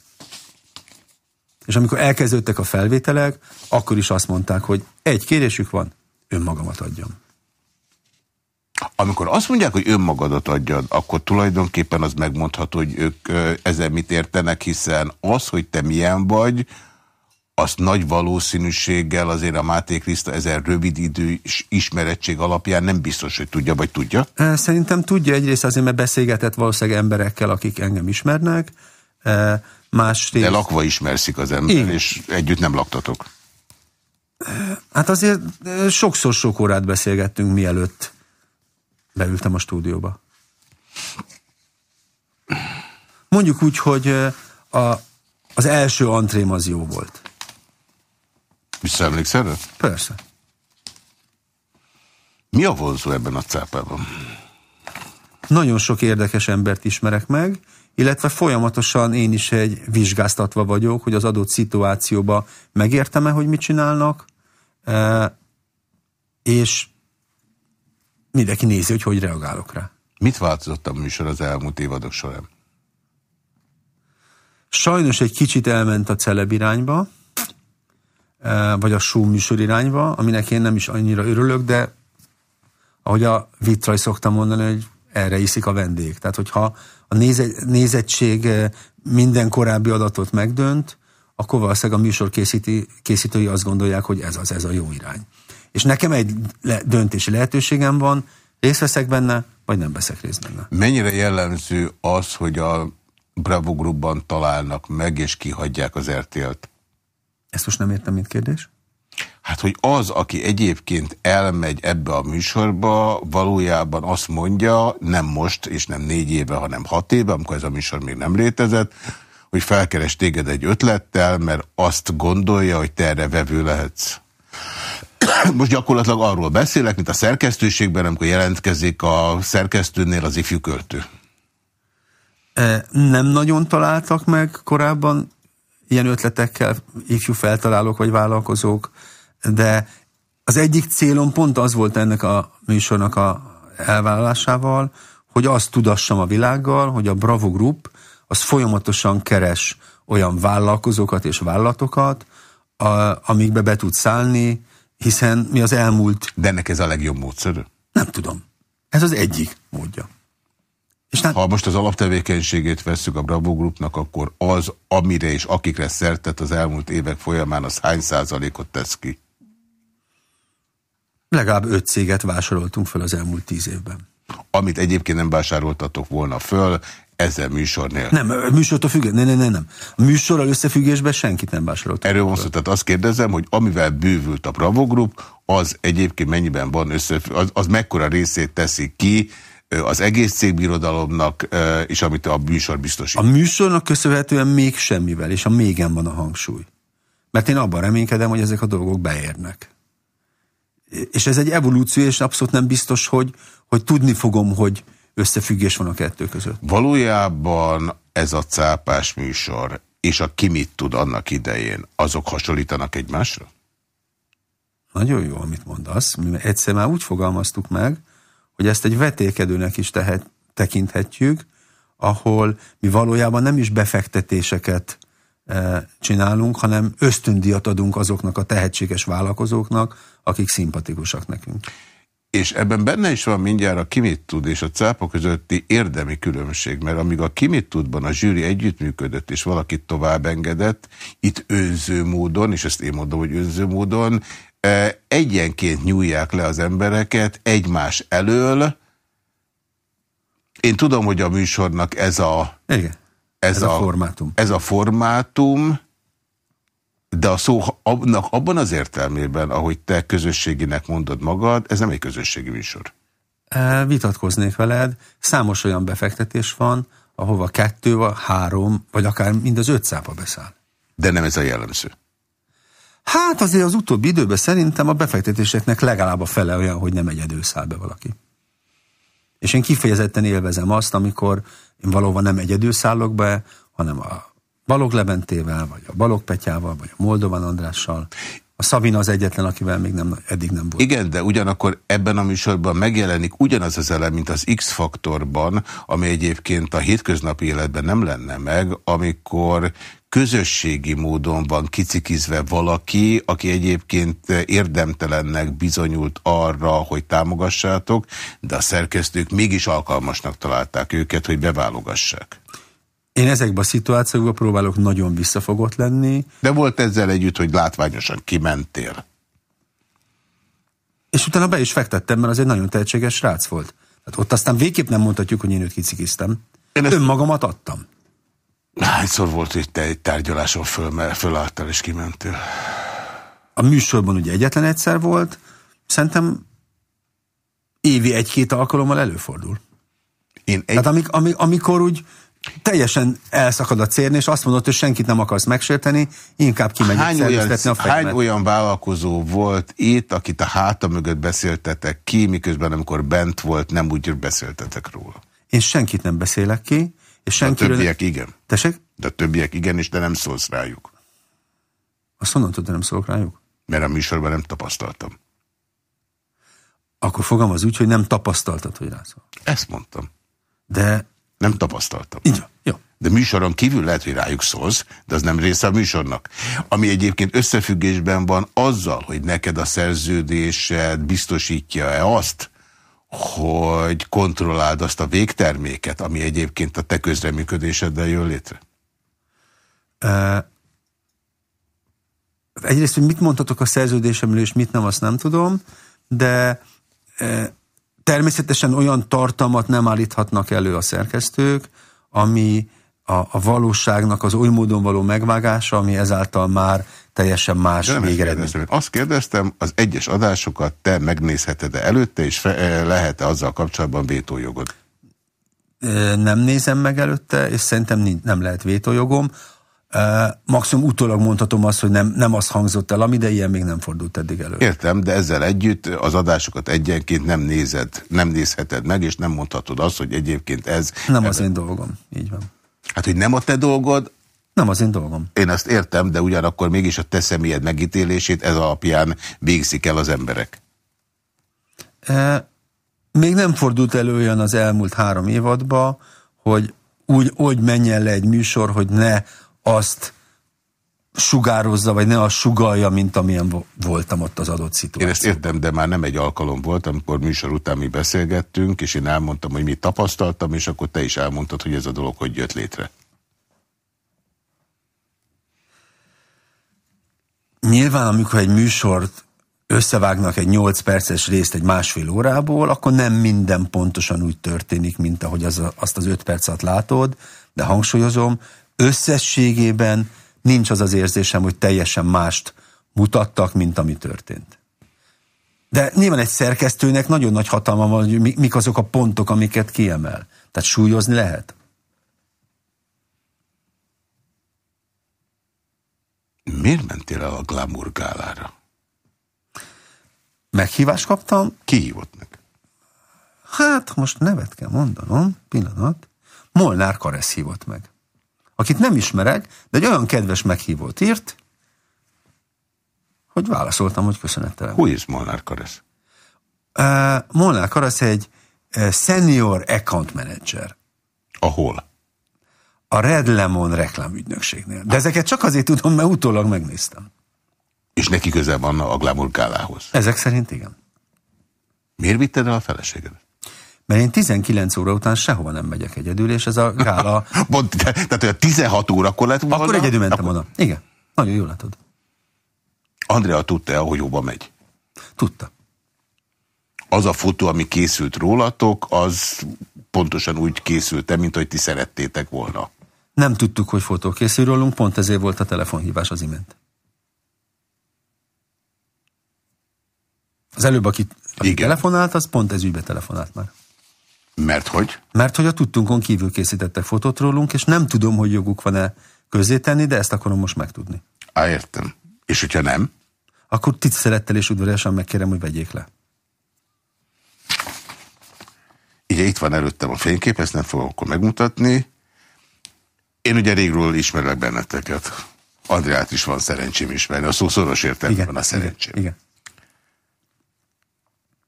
És amikor elkezdődtek a felvételek, akkor is azt mondták, hogy egy kérésük van, önmagamat adjam. Amikor azt mondják, hogy önmagadat adjad, akkor tulajdonképpen az megmondható, hogy ők ezzel mit értenek, hiszen az, hogy te milyen vagy, azt nagy valószínűséggel azért a Máté Kriszta ezen rövid idő ismerettség alapján nem biztos, hogy tudja, vagy tudja? Szerintem tudja egyrészt azért, mert beszélgetett valószínűleg emberekkel, akik engem ismernek. Másrészt... De lakva ismerszik az ember, Igen. és együtt nem laktatok. Hát azért sokszor sok órát beszélgettünk, mielőtt beültem a stúdióba. Mondjuk úgy, hogy a, az első antrém az jó volt. Visszaemlékszel Persze. Mi a vonzó ebben a cápában? Nagyon sok érdekes embert ismerek meg, illetve folyamatosan én is egy vizsgáztatva vagyok, hogy az adott szituációba megértem-e, hogy mit csinálnak, e, és mindenki nézi, hogy hogy reagálok rá. Mit változott a műsor az elmúlt évadok során? Sajnos egy kicsit elment a celeb irányba, vagy a show műsor irányba, aminek én nem is annyira örülök, de ahogy a Vitraj szoktam mondani, hogy erre iszik a vendég. Tehát, hogyha a nézettség eh, minden korábbi adatot megdönt, akkor valószínűleg a műsor készíti, készítői azt gondolják, hogy ez az, ez a jó irány. És nekem egy le, döntési lehetőségem van, részt veszek benne, vagy nem veszek részt benne. Mennyire jellemző az, hogy a Bravo Groupban találnak meg, és kihagyják az RTL-t? Ezt most nem értem, mint kérdés. Hát, hogy az, aki egyébként elmegy ebbe a műsorba, valójában azt mondja, nem most, és nem négy éve, hanem hat éve, amikor ez a műsor még nem létezett, hogy felkeres téged egy ötlettel, mert azt gondolja, hogy te erre vevő lehetsz. Most gyakorlatilag arról beszélek, mint a szerkesztőségben, amikor jelentkezik a szerkesztőnél az ifjú költő. E, nem nagyon találtak meg korábban ilyen ötletekkel ifjú feltalálók vagy vállalkozók, de az egyik célom pont az volt ennek a műsornak a elvállalásával, hogy azt tudassam a világgal, hogy a Bravo Group az folyamatosan keres olyan vállalkozókat és vállalatokat, a, amikbe be tud szállni, hiszen mi az elmúlt... De ennek ez a legjobb módszer? Nem tudom. Ez az egyik módja. És. Ha most az alaptevékenységét vesszük a Bravo Groupnak, akkor az, amire és akikre szertett az elmúlt évek folyamán, az hány százalékot tesz ki? Legalább öt céget vásároltunk fel az elmúlt tíz évben. Amit egyébként nem vásároltatok volna föl, ezzel műsornél. Nem, műsortól függ, nem, nem, nem, nem. A műsorral összefüggésben senkit nem vásároltak. Erről van szó, tehát azt kérdezem, hogy amivel bővült a Bravo Group, az egyébként mennyiben van összefüggés, az, az mekkora részét teszi ki az egész cégbirodalomnak, és amit a műsor biztosít. A műsornak köszönhetően még semmivel, és a mégen van a hangsúly. Mert én abban reménykedem, hogy ezek a dolgok beérnek. És ez egy evolúció, és abszolút nem biztos, hogy, hogy tudni fogom, hogy összefüggés van a kettő között. Valójában ez a cápás műsor, és a ki mit tud annak idején, azok hasonlítanak egymásra? Nagyon jó, amit mondasz. Mi egyszer már úgy fogalmaztuk meg, hogy ezt egy vetélkedőnek is tehet, tekinthetjük, ahol mi valójában nem is befektetéseket e, csinálunk, hanem ösztöndiat adunk azoknak a tehetséges vállalkozóknak, akik szimpatikusak nekünk. És ebben benne is van mindjárt a kimit tud és a cápa közötti érdemi különbség, mert amíg a kimit tudban a zsűri együttműködött és valakit tovább engedett, itt önző módon, és ezt én mondom, hogy önző módon, egyenként nyúlják le az embereket egymás elől. Én tudom, hogy a műsornak ez a... Igen, ez, ez a, a formátum. Ez a formátum, de a szó abnak, abban az értelmében, ahogy te közösséginek mondod magad, ez nem egy közösségi műsor. Vitatkoznék veled. Számos olyan befektetés van, ahova kettő, három, vagy akár mind az öt szápa beszáll. De nem ez a jellemző. Hát azért az utóbbi időben szerintem a befektetéseknek legalább a fele olyan, hogy nem egyedül száll be valaki. És én kifejezetten élvezem azt, amikor én valóban nem egyedül szállok be, hanem a Balog Lebentével, vagy a Balog Petyával, vagy a Moldovan Andrással. A Szabina az egyetlen, akivel még nem, eddig nem volt. Igen, de ugyanakkor ebben a műsorban megjelenik ugyanaz az elem, mint az X-faktorban, ami egyébként a hétköznapi életben nem lenne meg, amikor közösségi módon van kicikizve valaki, aki egyébként érdemtelennek bizonyult arra, hogy támogassátok, de a szerkesztők mégis alkalmasnak találták őket, hogy beválogassák. Én ezekben a szituációkban próbálok nagyon visszafogott lenni. De volt ezzel együtt, hogy látványosan kimentél. És utána be is fektettem, mert az egy nagyon tehetséges srác volt. Tehát ott aztán végképp nem mondhatjuk, hogy én őt kicikiztem. Én ezt... Önmagamat adtam. Hányszor volt, hogy te egy tárgyaláson föl, fölálltál és kimentél? A műsorban ugye egyetlen egyszer volt, szerintem évi egy-két alkalommal előfordul. Én egy... Tehát amik, amik, amikor úgy teljesen elszakad a cérni, és azt mondott, hogy senkit nem akarsz megsérteni, inkább kimegyek hány olyan, a fejemet. Hány olyan vállalkozó volt itt, akit a háta mögött beszéltetek ki, miközben amikor bent volt, nem úgy beszéltetek róla? Én senkit nem beszélek ki, és senkiről... A többiek igen. Tessék? De a többiek igen, és te nem szólsz rájuk. Azt honnan tudod, nem szólok rájuk? Mert a műsorban nem tapasztaltam. Akkor fogalmaz úgy, hogy nem tapasztaltad, hogy rászól. Ezt mondtam. De nem tapasztaltam. Így Jó. De műsoron kívül lehet, hogy rájuk szólsz, de az nem része a műsornak. Ami egyébként összefüggésben van azzal, hogy neked a szerződésed biztosítja-e azt, hogy kontrolláld azt a végterméket, ami egyébként a te közreműködéseddel jön létre? Uh, egyrészt, hogy mit mondhatok a szerződésemről, és mit nem, azt nem tudom, de uh, Természetesen olyan tartalmat nem állíthatnak elő a szerkesztők, ami a, a valóságnak az oly módon való megvágása, ami ezáltal már teljesen más végeredmény. Azt kérdeztem, az egyes adásokat te megnézheted-e előtte, és eh, lehet-e azzal kapcsolatban vétójogod? Nem nézem meg előtte, és szerintem nem lehet vétójogom. Maximum utólag mondhatom azt, hogy nem, nem az hangzott el, ami, de ilyen még nem fordult eddig elő. Értem, de ezzel együtt az adásokat egyenként nem nézed, nem nézheted meg, és nem mondhatod azt, hogy egyébként ez... Nem ebben... az én dolgom, így van. Hát, hogy nem a te dolgod? Nem az én dolgom. Én azt értem, de ugyanakkor mégis a te személyed megítélését ez alapján végzik el az emberek. E, még nem fordult elő olyan az elmúlt három évadban, hogy úgy, úgy menjen le egy műsor, hogy ne azt sugározza, vagy ne azt sugalja, mint amilyen voltam ott az adott szituációban. Én ezt értem, de már nem egy alkalom volt, amikor műsor után mi beszélgettünk, és én elmondtam, hogy mit tapasztaltam, és akkor te is elmondtad, hogy ez a dolog hogy jött létre. Nyilván, amikor egy műsort összevágnak egy 8 perces részt egy másfél órából, akkor nem minden pontosan úgy történik, mint ahogy az, azt az 5 percet látod, de hangsúlyozom, összességében nincs az az érzésem, hogy teljesen mást mutattak, mint ami történt. De nyilván egy szerkesztőnek nagyon nagy hatalma van, hogy mik azok a pontok, amiket kiemel. Tehát súlyozni lehet. Miért mentél el a Glamour gálára? Meghívást kaptam. Ki hívott meg? Hát, most nevet kell mondanom. Pillanat. Molnár Karesz hívott meg akit nem ismerek, de egy olyan kedves meghívót írt, hogy válaszoltam, hogy köszönettel. Who is Molnár Karesz? Uh, Molnár Karesz egy uh, senior account manager. Ahol? A Red Lemon reklámügynökségnél. De ezeket csak azért tudom, mert utólag megnéztem. És neki köze van a Glamour gálához? Ezek szerint igen. Miért vitted el a feleségedet? Mert én 19 óra után sehova nem megyek egyedül, és ez a gála... Bont, tehát olyan 16 órakor lett volna? Akkor egyedül mentem akkor... Igen, nagyon jól látod. Andrea tudta-e, hogy hova megy? Tudta. Az a fotó, ami készült rólatok, az pontosan úgy készült mint hogy ti szerettétek volna. Nem tudtuk, hogy fotó készül rólunk, pont ezért volt a telefonhívás az imént. Az előbb, aki, aki telefonált, az pont ez ügybe telefonált már. Mert hogy? Mert hogy a tudtunkon kívül készítettek fotót rólunk, és nem tudom, hogy joguk van-e közzétenni, de ezt akarom most megtudni. Á, értem. És hogyha nem? Akkor tisztelettel és udvariasan megkérem, hogy vegyék le. Ugye itt van előttem a fénykép, ezt nem fogom akkor megmutatni. Én ugye régről ismerlek benneteket. Andriát is van szerencsém ismerni, a szó szoros értelemben a szerencsém. Igen, igen.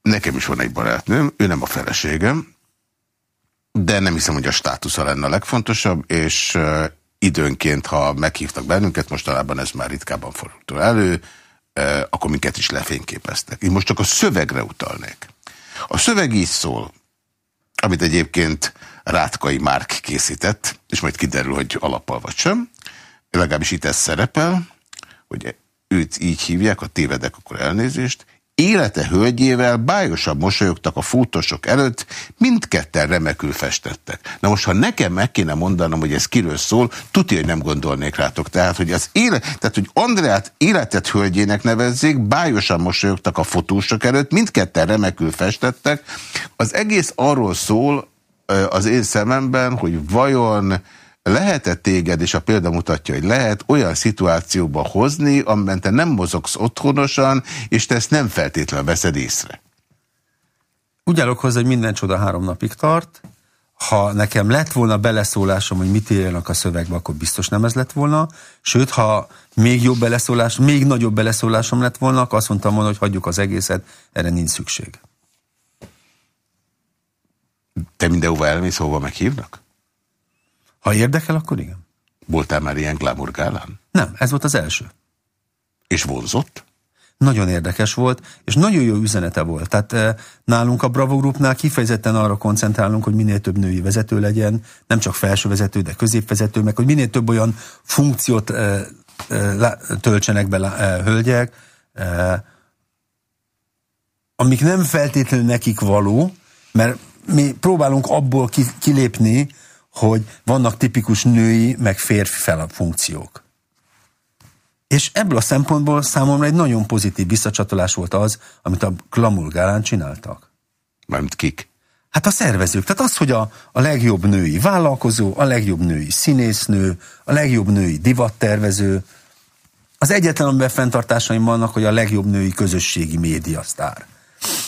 Nekem is van egy barátnőm, ő nem a feleségem, de nem hiszem, hogy a státusza lenne a legfontosabb, és időnként, ha meghívtak bennünket, mostanában ez már ritkábban fordul elő, akkor minket is lefényképeztek. Én most csak a szövegre utalnék. A szöveg így szól, amit egyébként Rátkai Márk készített, és majd kiderül, hogy alappal vagy sem. Legalábbis itt ez szerepel, hogy őt így hívják, ha tévedek, akkor elnézést. Élete hölgyével bájosan mosolyogtak a fótosok előtt, mindketten remekül festettek. Na most, ha nekem meg kéne mondanom, hogy ez kiről szól, tudja, hogy nem gondolnék rátok. Tehát, hogy az élet, tehát, hogy Andrát életet hölgyének nevezzék, bájosan mosolyogtak a fotósok előtt, mindketten remekül festettek. Az egész arról szól az én szememben, hogy vajon lehet-e téged, és a példa mutatja, hogy lehet, olyan szituációba hozni, amiben te nem mozogsz otthonosan, és te ezt nem feltétlenül veszed észre? Úgy állok hozzá, hogy minden csoda három napig tart. Ha nekem lett volna beleszólásom, hogy mit írjanak a szövegbe, akkor biztos nem ez lett volna. Sőt, ha még jobb beleszólás, még nagyobb beleszólásom lett volna, akkor azt mondtam volna, hogy hagyjuk az egészet, erre nincs szükség. Te mindenhova elmész, hova meghívnak? Ha érdekel, akkor igen. Voltál már ilyen glamour gálán? Nem, ez volt az első. És vonzott? Nagyon érdekes volt, és nagyon jó üzenete volt. Tehát e, nálunk a Bravo Groupnál kifejezetten arra koncentrálunk, hogy minél több női vezető legyen, nem csak felső vezető, de középvezető, meg hogy minél több olyan funkciót e, e, töltsenek be e, hölgyek, e, amik nem feltétlenül nekik való, mert mi próbálunk abból kilépni, hogy vannak tipikus női, meg férfi funkciók. És ebből a szempontból számomra egy nagyon pozitív visszacsatolás volt az, amit a Glamour Gálán csináltak. Mármint kik? Hát a szervezők. Tehát az, hogy a, a legjobb női vállalkozó, a legjobb női színésznő, a legjobb női divattervező, az egyetlen, amiben fenntartásaim vannak, hogy a legjobb női közösségi médiasztár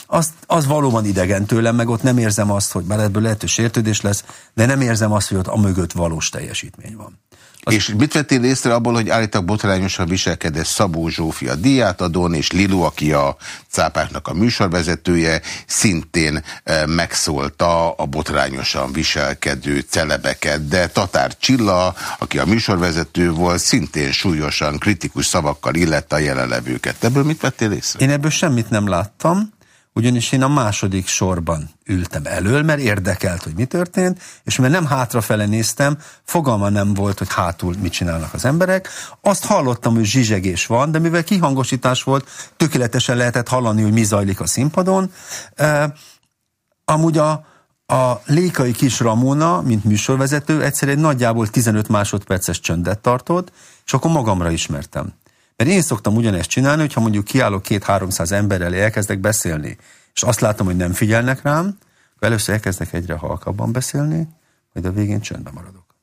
az, az valóban idegen tőlem, meg ott nem érzem azt, hogy bár ebből lehetős sértődés lesz, de nem érzem azt, hogy ott a mögött valós teljesítmény van. Az... És mit vettél észre abból, hogy állítak botrányosan viselkedett Szabó a diátadón, és Lilu, aki a cápáknak a műsorvezetője, szintén e, megszólta a botrányosan viselkedő celebeket, de Tatár Csilla, aki a műsorvezető volt, szintén súlyosan kritikus szavakkal illette a jelenlevőket. Ebből mit vettél észre? Én ebből semmit nem láttam ugyanis én a második sorban ültem elől, mert érdekelt, hogy mi történt, és mert nem hátrafele néztem, fogalma nem volt, hogy hátul mit csinálnak az emberek. Azt hallottam, hogy zsizsegés van, de mivel kihangosítás volt, tökéletesen lehetett hallani, hogy mi zajlik a színpadon. Amúgy a, a Lékai Kis Ramona, mint műsorvezető, egyszer egy nagyjából 15 másodperces csöndet tartott, és akkor magamra ismertem. Mert én szoktam ugyanezt csinálni, hogyha mondjuk kiállok két-háromszáz emberrel, elkezdek beszélni, és azt látom, hogy nem figyelnek rám, akkor először elkezdek egyre halkabban beszélni, majd a végén csöndben maradok.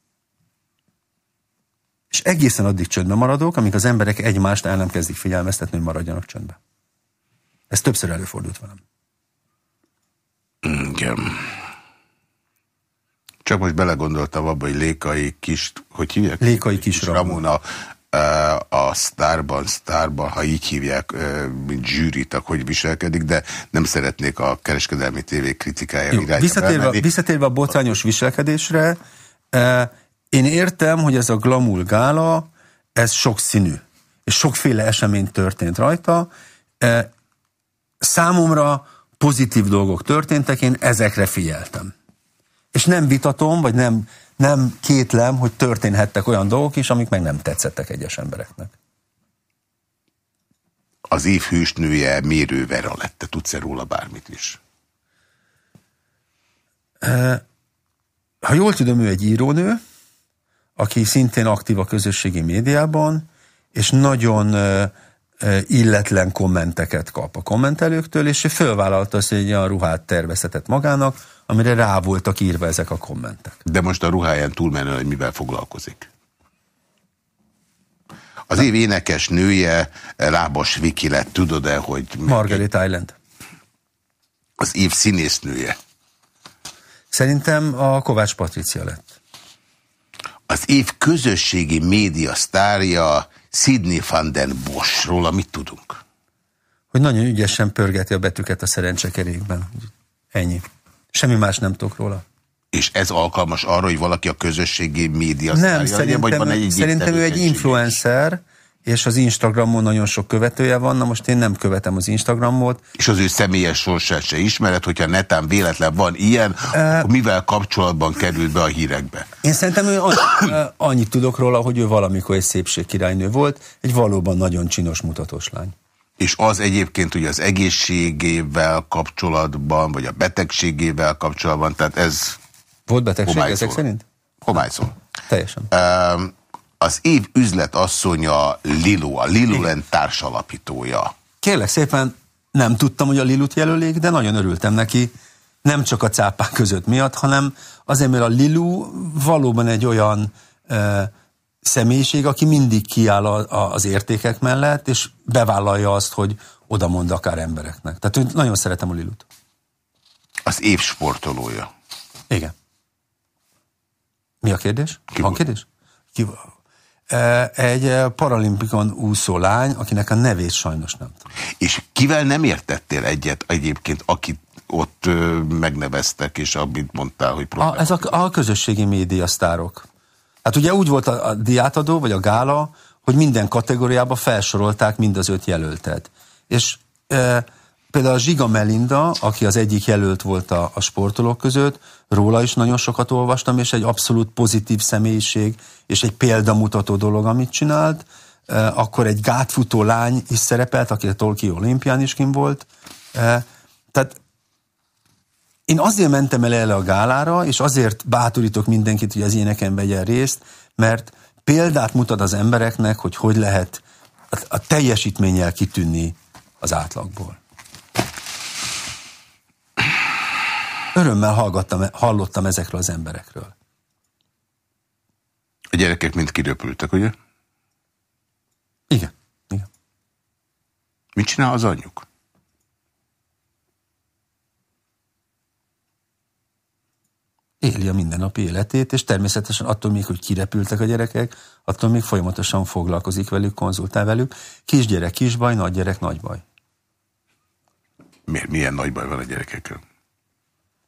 És egészen addig csöndben maradok, amíg az emberek egymást el nem kezdik figyelmeztetni, hogy maradjanak csöndben. Ez többször előfordult velem. Igen. Csak most belegondoltam abba, hogy Lékai kis, hogy hívják? Lékai kis, kis Ramona. A sztárban, sztárban, ha így hívják, mint zsűritak, hogy viselkedik, de nem szeretnék a kereskedelmi tévé kritikája Jó, visszatérve, visszatérve a botrányos viselkedésre, én értem, hogy ez a Glamul gála, ez sokszínű, és sokféle esemény történt rajta. Számomra pozitív dolgok történtek, én ezekre figyeltem. És nem vitatom, vagy nem nem kétlem, hogy történhettek olyan dolgok is, amik meg nem tetszettek egyes embereknek. Az év hősnője Mérő Vera lett, te tudsz-e róla bármit is? Ha jól tudom, ő egy írónő, aki szintén aktív a közösségi médiában, és nagyon illetlen kommenteket kap a kommentelőktől, és ő fölvállalta azt, hogy egy olyan ruhát tervezhetett magának, amire rá voltak írva ezek a kommentek. De most a ruháján túlmenően, hogy mivel foglalkozik? Az év énekes nője Lábos Viki lett, tudod-e, hogy... Margaret Island. Az év színésznője. Szerintem a Kovács Patricia lett. Az év közösségi média sztárja Sidney van den Bosch. Róla mit tudunk? Hogy nagyon ügyesen pörgeti a betűket a szerencsekerékben. Ennyi. Semmi más nem tudok róla. És ez alkalmas arra, hogy valaki a közösségi média Nem, sztárja, szerintem, vagy van egy szerintem ő egy influencer, és az Instagramon nagyon sok követője van, na most én nem követem az Instagramot. És az ő személyes sorsát se ismered, hogyha netán véletlen van ilyen, akkor mivel kapcsolatban került be a hírekbe? Én szerintem ő annyi, annyit tudok róla, hogy ő valamikor egy szépségkirálynő volt, egy valóban nagyon csinos mutatós lány. És az egyébként ugye az egészségével kapcsolatban, vagy a betegségével kapcsolatban, tehát ez... Volt betegség ezek szerint? Homályszól. Teljesen. Uh, az év üzletasszonya Lilu, a Lilulen társalapítója. Kérlek szépen, nem tudtam, hogy a Lilut jelölik, de nagyon örültem neki. Nem csak a cápák között miatt, hanem azért, mert a Lilu valóban egy olyan e, személyiség, aki mindig kiáll a, a, az értékek mellett, és bevállalja azt, hogy oda mond akár embereknek. Tehát nagyon szeretem a Lilut. Az év sportolója. Igen. Mi a kérdés? Ki Van kérdés? Ki, egy paralimpikon úszó lány, akinek a nevét sajnos nem tudom. És kivel nem értettél egyet egyébként, akit ott megneveztek, és amit mondtál, hogy a, Ez a, a közösségi média sztárok. Hát ugye úgy volt a, a diátadó, vagy a gála, hogy minden kategóriába felsorolták mind az öt jelöltet. És e, Például a Zsiga Melinda, aki az egyik jelölt volt a, a sportolók között, róla is nagyon sokat olvastam, és egy abszolút pozitív személyiség, és egy példamutató dolog, amit csinált. E, akkor egy gátfutó lány is szerepelt, aki a Tolki olimpián is kim volt. E, tehát én azért mentem el erre a gálára, és azért bátorítok mindenkit, hogy az éneken vegyen részt, mert példát mutat az embereknek, hogy hogy lehet a, teljesítménnyel kitűnni az átlagból. Örömmel hallgattam, hallottam ezekről az emberekről. A gyerekek mind kiröpültek, ugye? Igen. Igen. Mit csinál az anyjuk? Éli a mindennapi életét, és természetesen attól még, hogy kirepültek a gyerekek, attól még folyamatosan foglalkozik velük, konzultál velük. Kisgyerek kisbaj, nagygyerek nagy baj. Miért? Milyen nagy baj van a gyerekekkel?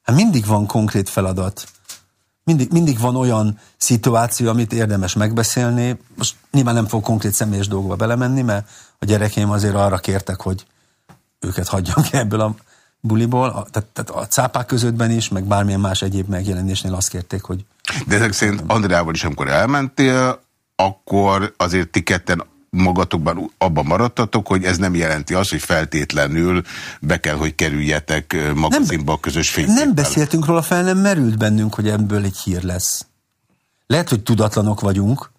Hát mindig van konkrét feladat. Mindig, mindig van olyan szituáció, amit érdemes megbeszélni. Most nyilván nem fog konkrét személyes dolgokba belemenni, mert a gyerekeim azért arra kértek, hogy őket hagyjam ki ebből a buliból. A, tehát, tehát a cápák közöttben is, meg bármilyen más egyéb megjelenésnél azt kérték, hogy... De ezek szerint Andrával is, amikor elmentél, akkor azért ti ketten magatokban abban maradtatok, hogy ez nem jelenti azt, hogy feltétlenül be kell, hogy kerüljetek magazinba a közös fényképpel. Nem beszéltünk róla fel, nem merült bennünk, hogy ebből egy hír lesz. Lehet, hogy tudatlanok vagyunk.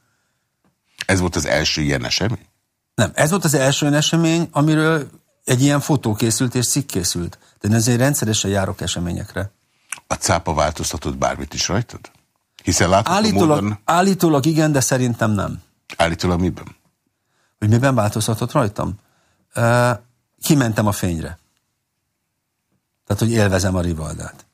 Ez volt az első ilyen esemény? Nem, ez volt az első ilyen esemény, amiről egy ilyen fotó készült és cikk készült. De én ezért rendszeresen járok eseményekre. A cápa változtatott bármit is rajtad? Hiszen látható állítólag, módon... állítólag igen, de szerintem nem. Állítólag miben? Hogy miben változtatott rajtam? Kimentem a fényre. Tehát, hogy élvezem a rivaldát.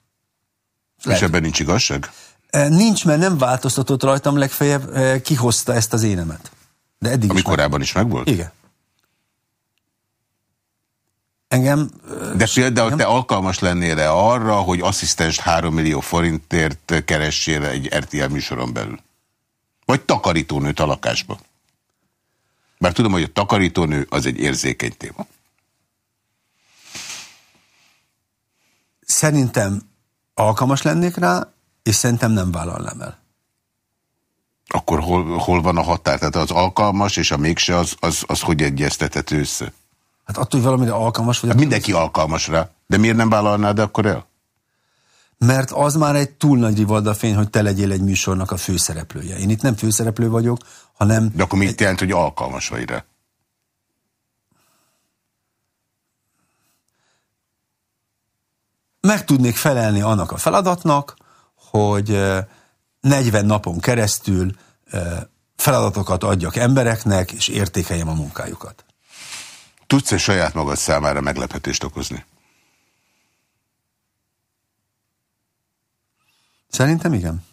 És ebben nincs igazság? Nincs, mert nem változtatott rajtam, legfeljebb kihozta ezt az énemet. De eddig Ami is korábban meg... is megvolt? Igen. Engem... De például engem... te alkalmas lennél -e arra, hogy asszisztens 3 millió forintért keressél egy RTL műsoron belül? Vagy takarítónőt a lakásban? Bár tudom, hogy a takarítónő az egy érzékeny téma. Szerintem alkalmas lennék rá, és szerintem nem vállalnám el. Akkor hol, hol van a határ? Tehát az alkalmas és a mégse, az, az, az hogy egyeztethető össze? Hát attól, hogy valamire alkalmas vagy. Hát mindenki alkalmas rá. De miért nem vállalnád akkor el? mert az már egy túl nagy rivaldafény, hogy te legyél egy műsornak a főszereplője. Én itt nem főszereplő vagyok, hanem... De akkor mit egy... jelent, hogy alkalmas vagy ide? Meg tudnék felelni annak a feladatnak, hogy 40 napon keresztül feladatokat adjak embereknek, és értékeljem a munkájukat. Tudsz-e saját magad számára meglepetést okozni? Szerintem igen.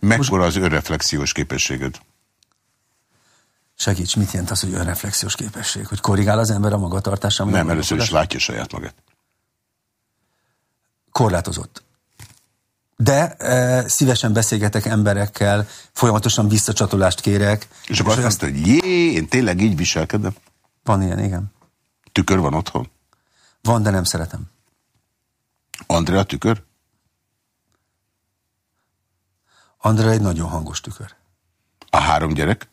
Mekkora az önreflexiós képességed? Segíts, mit jelent az, hogy önreflexiós képesség? Hogy korrigál az ember a magatartása? Nem, először is látja saját magát. Korlátozott. De e, szívesen beszélgetek emberekkel, folyamatosan visszacsatolást kérek. És akkor azt mondta, hogy jé, én tényleg így viselkedem? Van ilyen, igen. Tükör van otthon? Van, de nem szeretem. Andrea tükör? Andrea egy nagyon hangos tükör. A három gyerek?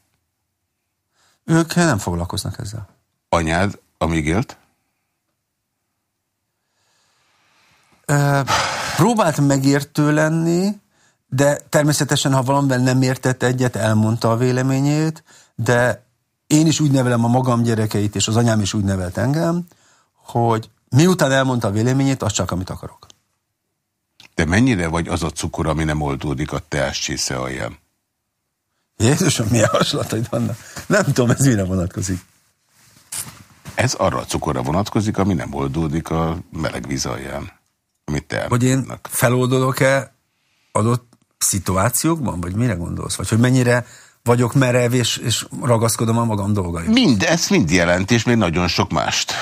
Ők nem foglalkoznak ezzel. Anyád, amíg élt? E, próbált megértő lenni, de természetesen, ha valamivel nem értett egyet, elmondta a véleményét, de én is úgy nevelem a magam gyerekeit, és az anyám is úgy nevelt engem, hogy miután elmondta a véleményét, az csak, amit akarok. De mennyire vagy az a cukor, ami nem oldódik a teás csésze alján? Jézusom, milyen hasonlataid vannak? Nem tudom, ez mire vonatkozik. Ez arra a cukorra vonatkozik, ami nem oldódik a meleg víz alján. Amit te Hogy én feloldolok-e adott szituációkban, vagy mire gondolsz? Vagy hogy mennyire vagyok merev, és, és ragaszkodom a magam dolgaim? Mind, ez mind jelent, és még nagyon sok mást.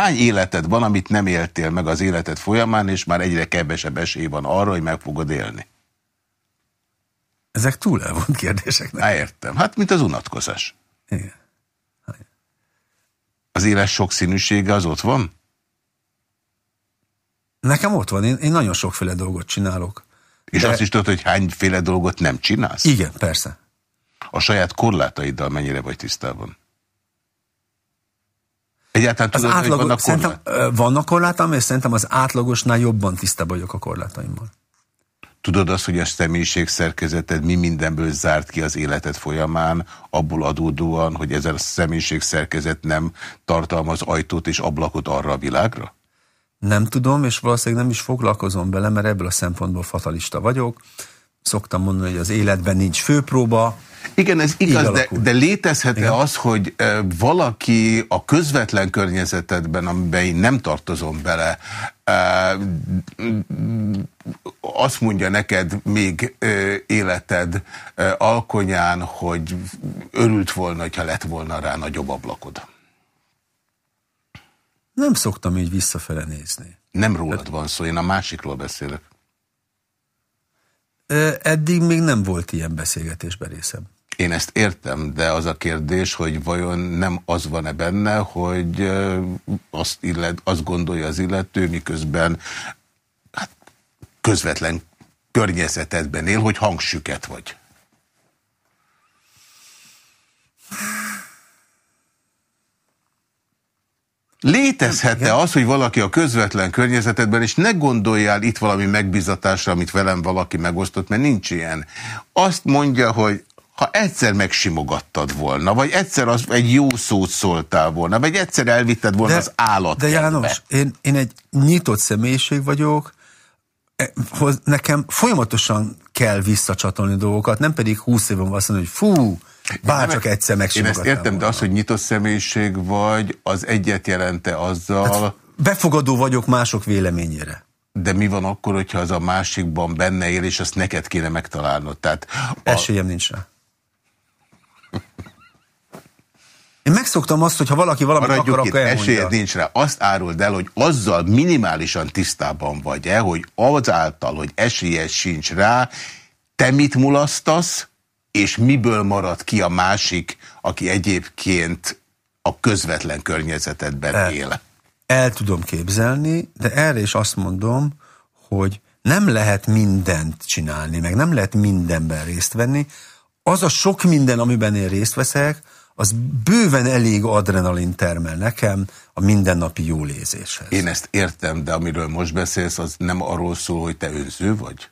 Hány életed van, amit nem éltél meg az életed folyamán, és már egyre kevesebb esély van arra, hogy meg fogod élni? Ezek túl elvont kérdések. Há, értem. Hát, mint az unatkozás. Igen. Az élet sokszínűsége az ott van? Nekem ott van. Én, én nagyon sokféle dolgot csinálok. És de... azt is tudod, hogy hányféle dolgot nem csinálsz? Igen, persze. A saját korlátaiddal mennyire vagy tisztában? Egyáltalán tudod, átlag... hogy vannak korlát? Szerintem vannak korlátaim, és szerintem az átlagosnál jobban tisztában vagyok a korlátaimmal. Tudod azt, hogy a személyiség szerkezeted mi mindenből zárt ki az életed folyamán, abból adódóan, hogy ez a személyiség szerkezet nem tartalmaz ajtót és ablakot arra a világra? Nem tudom, és valószínűleg nem is foglalkozom vele, mert ebből a szempontból fatalista vagyok. Szoktam mondani, hogy az életben nincs főpróba, igen, ez igaz, de, de létezhet-e az, hogy valaki a közvetlen környezetedben, amiben én nem tartozom bele, azt mondja neked még életed alkonyán, hogy örült volna, ha lett volna rá nagyobb ablakod? Nem szoktam így visszafele nézni. Nem rólad van szó, én a másikról beszélek. Eddig még nem volt ilyen beszélgetésben részem. Én ezt értem, de az a kérdés, hogy vajon nem az van-e benne, hogy azt, illet, azt gondolja az illető, miközben hát, közvetlen környezetedben él, hogy hangsüket vagy. Létezhet-e az, hogy valaki a közvetlen környezetedben, és ne gondoljál itt valami megbizatásra, amit velem valaki megosztott, mert nincs ilyen. Azt mondja, hogy ha egyszer megsimogattad volna, vagy egyszer az, egy jó szót szóltál volna, vagy egyszer elvitted volna de, az állat. De János, én, én egy nyitott személyiség vagyok, e, nekem folyamatosan kell visszacsatolni dolgokat, nem pedig húsz éven azt mondani, hogy fú, bárcsak egyszer megsimogattam Én ezt értem, volna. de az, hogy nyitott személyiség vagy, az egyet jelente azzal... Hát befogadó vagyok mások véleményére. De mi van akkor, hogyha az a másikban benne él, és azt neked kéne megtalálnod? Tehát a... Esélyem nincs rá. Én megszoktam azt, hogy ha valaki valamit Maradjuk akar, akkor elmondja. Esélyed nincs rá. Azt áruld el, hogy azzal minimálisan tisztában vagy-e, hogy azáltal, hogy esélyed sincs rá, te mit mulasztasz, és miből marad ki a másik, aki egyébként a közvetlen környezetedben el, él? El tudom képzelni, de erre is azt mondom, hogy nem lehet mindent csinálni, meg nem lehet mindenben részt venni. Az a sok minden, amiben én részt veszek, az bőven elég adrenalin termel nekem a mindennapi jólézéshez. Én ezt értem, de amiről most beszélsz, az nem arról szól, hogy te önző vagy?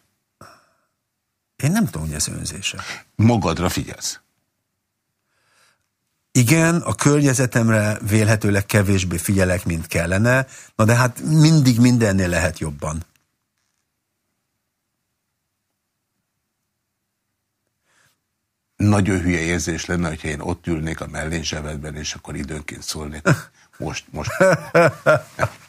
Én nem tudom, hogy ez önzése. Magadra figyelsz? Igen, a környezetemre vélhetőleg kevésbé figyelek, mint kellene, na de hát mindig mindennél lehet jobban. Nagyon hülye érzés lenne, hogyha én ott ülnék a mellénzsevedben, és akkor időnként szólnék. Most, most.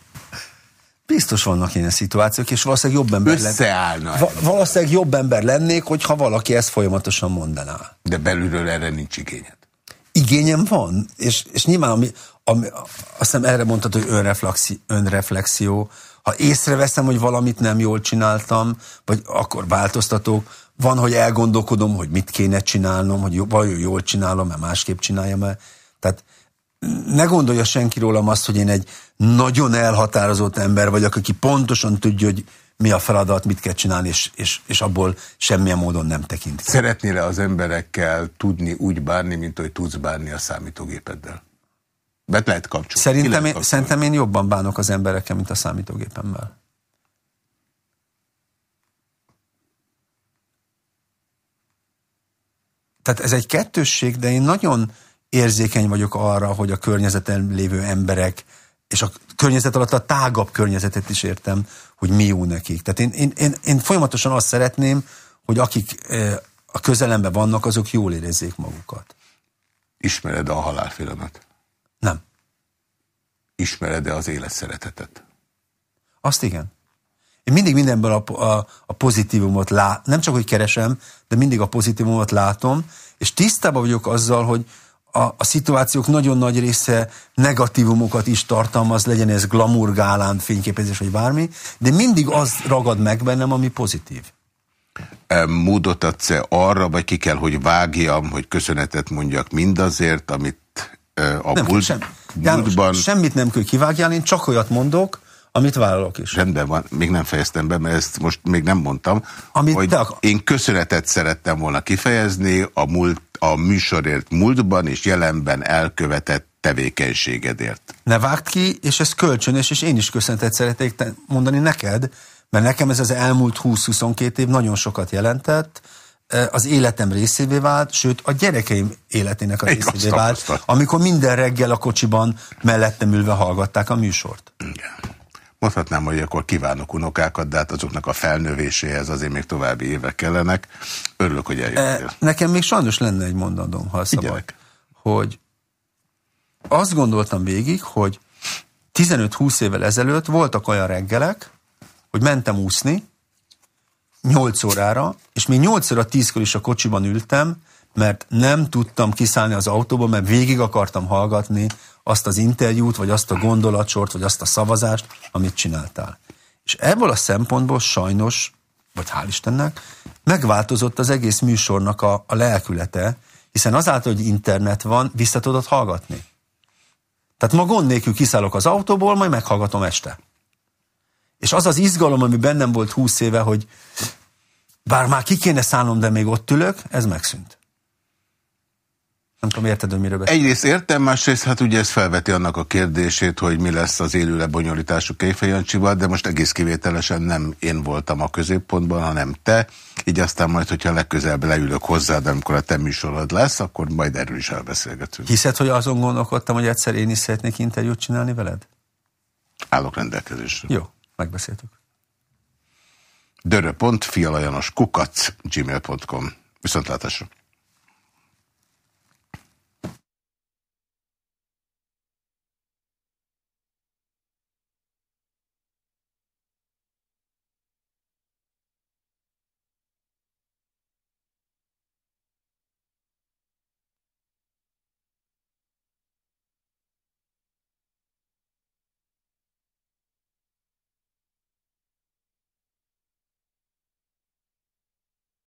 Biztos vannak ilyen szituációk, és valószínűleg jobb ember Összeállna. Va valószínűleg jobb ember lennék, hogyha valaki ezt folyamatosan mondaná. De belülről erre nincs igényed. Igényem van, és, és nyilván ami, ami, azt hiszem erre mondtad, hogy önreflexió, önreflexió. Ha észreveszem, hogy valamit nem jól csináltam, vagy akkor változtatok, van, hogy elgondolkodom, hogy mit kéne csinálnom, hogy vajon jól csinálom, mert másképp csináljam-e. Tehát ne gondolja senki rólam azt, hogy én egy nagyon elhatározott ember vagyok, aki pontosan tudja, hogy mi a feladat, mit kell csinálni, és, és, és abból semmilyen módon nem tekint. Szeretnél az emberekkel tudni úgy bánni, mint hogy tudsz bánni a számítógépeddel? Bet lehet kapcsolni. Szerintem, én, szerintem én jobban bánok az emberekkel, mint a számítógépemmel. Tehát ez egy kettősség, de én nagyon érzékeny vagyok arra, hogy a környezeten lévő emberek, és a környezet alatt a tágabb környezetet is értem, hogy mi jó nekik. Tehát én, én, én, én folyamatosan azt szeretném, hogy akik eh, a közelemben vannak, azok jól érezzék magukat. Ismered-e a halálfélemet? Nem. Ismered-e az élet szeretetet? Azt igen. Én mindig mindenből a, a, a pozitívumot lát, nem csak, hogy keresem, de mindig a pozitívumot látom, és tisztában vagyok azzal, hogy a, a szituációk nagyon nagy része negatívumokat is tartalmaz, legyen ez glamour, gálán, fényképezés, vagy bármi, de mindig az ragad meg bennem, ami pozitív. Módot adsz -e arra, vagy ki kell, hogy vágjam, hogy köszönetet mondjak mindazért, amit a nem, múlt, sem, múltban... semmit nem kell kivágjál, én csak olyat mondok, amit vállalok is. Rendben van, még nem fejeztem be, mert ezt most még nem mondtam, amit hogy te én köszönetet szerettem volna kifejezni a, múlt, a műsorért múltban és jelenben elkövetett tevékenységedért. Ne vágd ki, és ez kölcsönös, és én is köszönetet szeretnék mondani neked, mert nekem ez az elmúlt 20-22 év nagyon sokat jelentett, az életem részévé vált, sőt a gyerekeim életének a részévé vált, amikor minden reggel a kocsiban mellettem ülve hallgatták a műsort. Igen. Mondhatnám, hogy akkor kívánok unokákat, de hát azoknak a felnövéséhez azért még további évek kellenek. Örülök, hogy eljöttél. Nekem még sajnos lenne egy mondatom, ha szabad. Hogy azt gondoltam végig, hogy 15-20 évvel ezelőtt voltak olyan reggelek, hogy mentem úszni, 8 órára, és még 8 óra 10-kor is a kocsiban ültem, mert nem tudtam kiszállni az autóba, mert végig akartam hallgatni azt az interjút, vagy azt a gondolatsort, vagy azt a szavazást, amit csináltál. És ebből a szempontból sajnos, vagy hál' Istennek, megváltozott az egész műsornak a, a lelkülete, hiszen azáltal, hogy internet van, vissza tudod hallgatni. Tehát ma gond nélkül kiszállok az autóból, majd meghallgatom este. És az az izgalom, ami bennem volt húsz éve, hogy bár már ki kéne szállnom, de még ott ülök, ez megszűnt. Nem tudom, érted, hogy miről beszél. Egyrészt értem, másrészt hát ugye ez felveti annak a kérdését, hogy mi lesz az élő lebonyolítású Kejfejancsival, de most egész kivételesen nem én voltam a középpontban, hanem te. Így aztán majd, hogyha legközelebb leülök hozzád, amikor a te műsorod lesz, akkor majd erről is elbeszélgetünk. Hiszed, hogy azon gondolkodtam, hogy egyszer én is szeretnék interjút csinálni veled? Állok rendelkezésre. Jó, megbeszéltük. Dörö.fialajanos kukac gmail.com Viszontlátásra.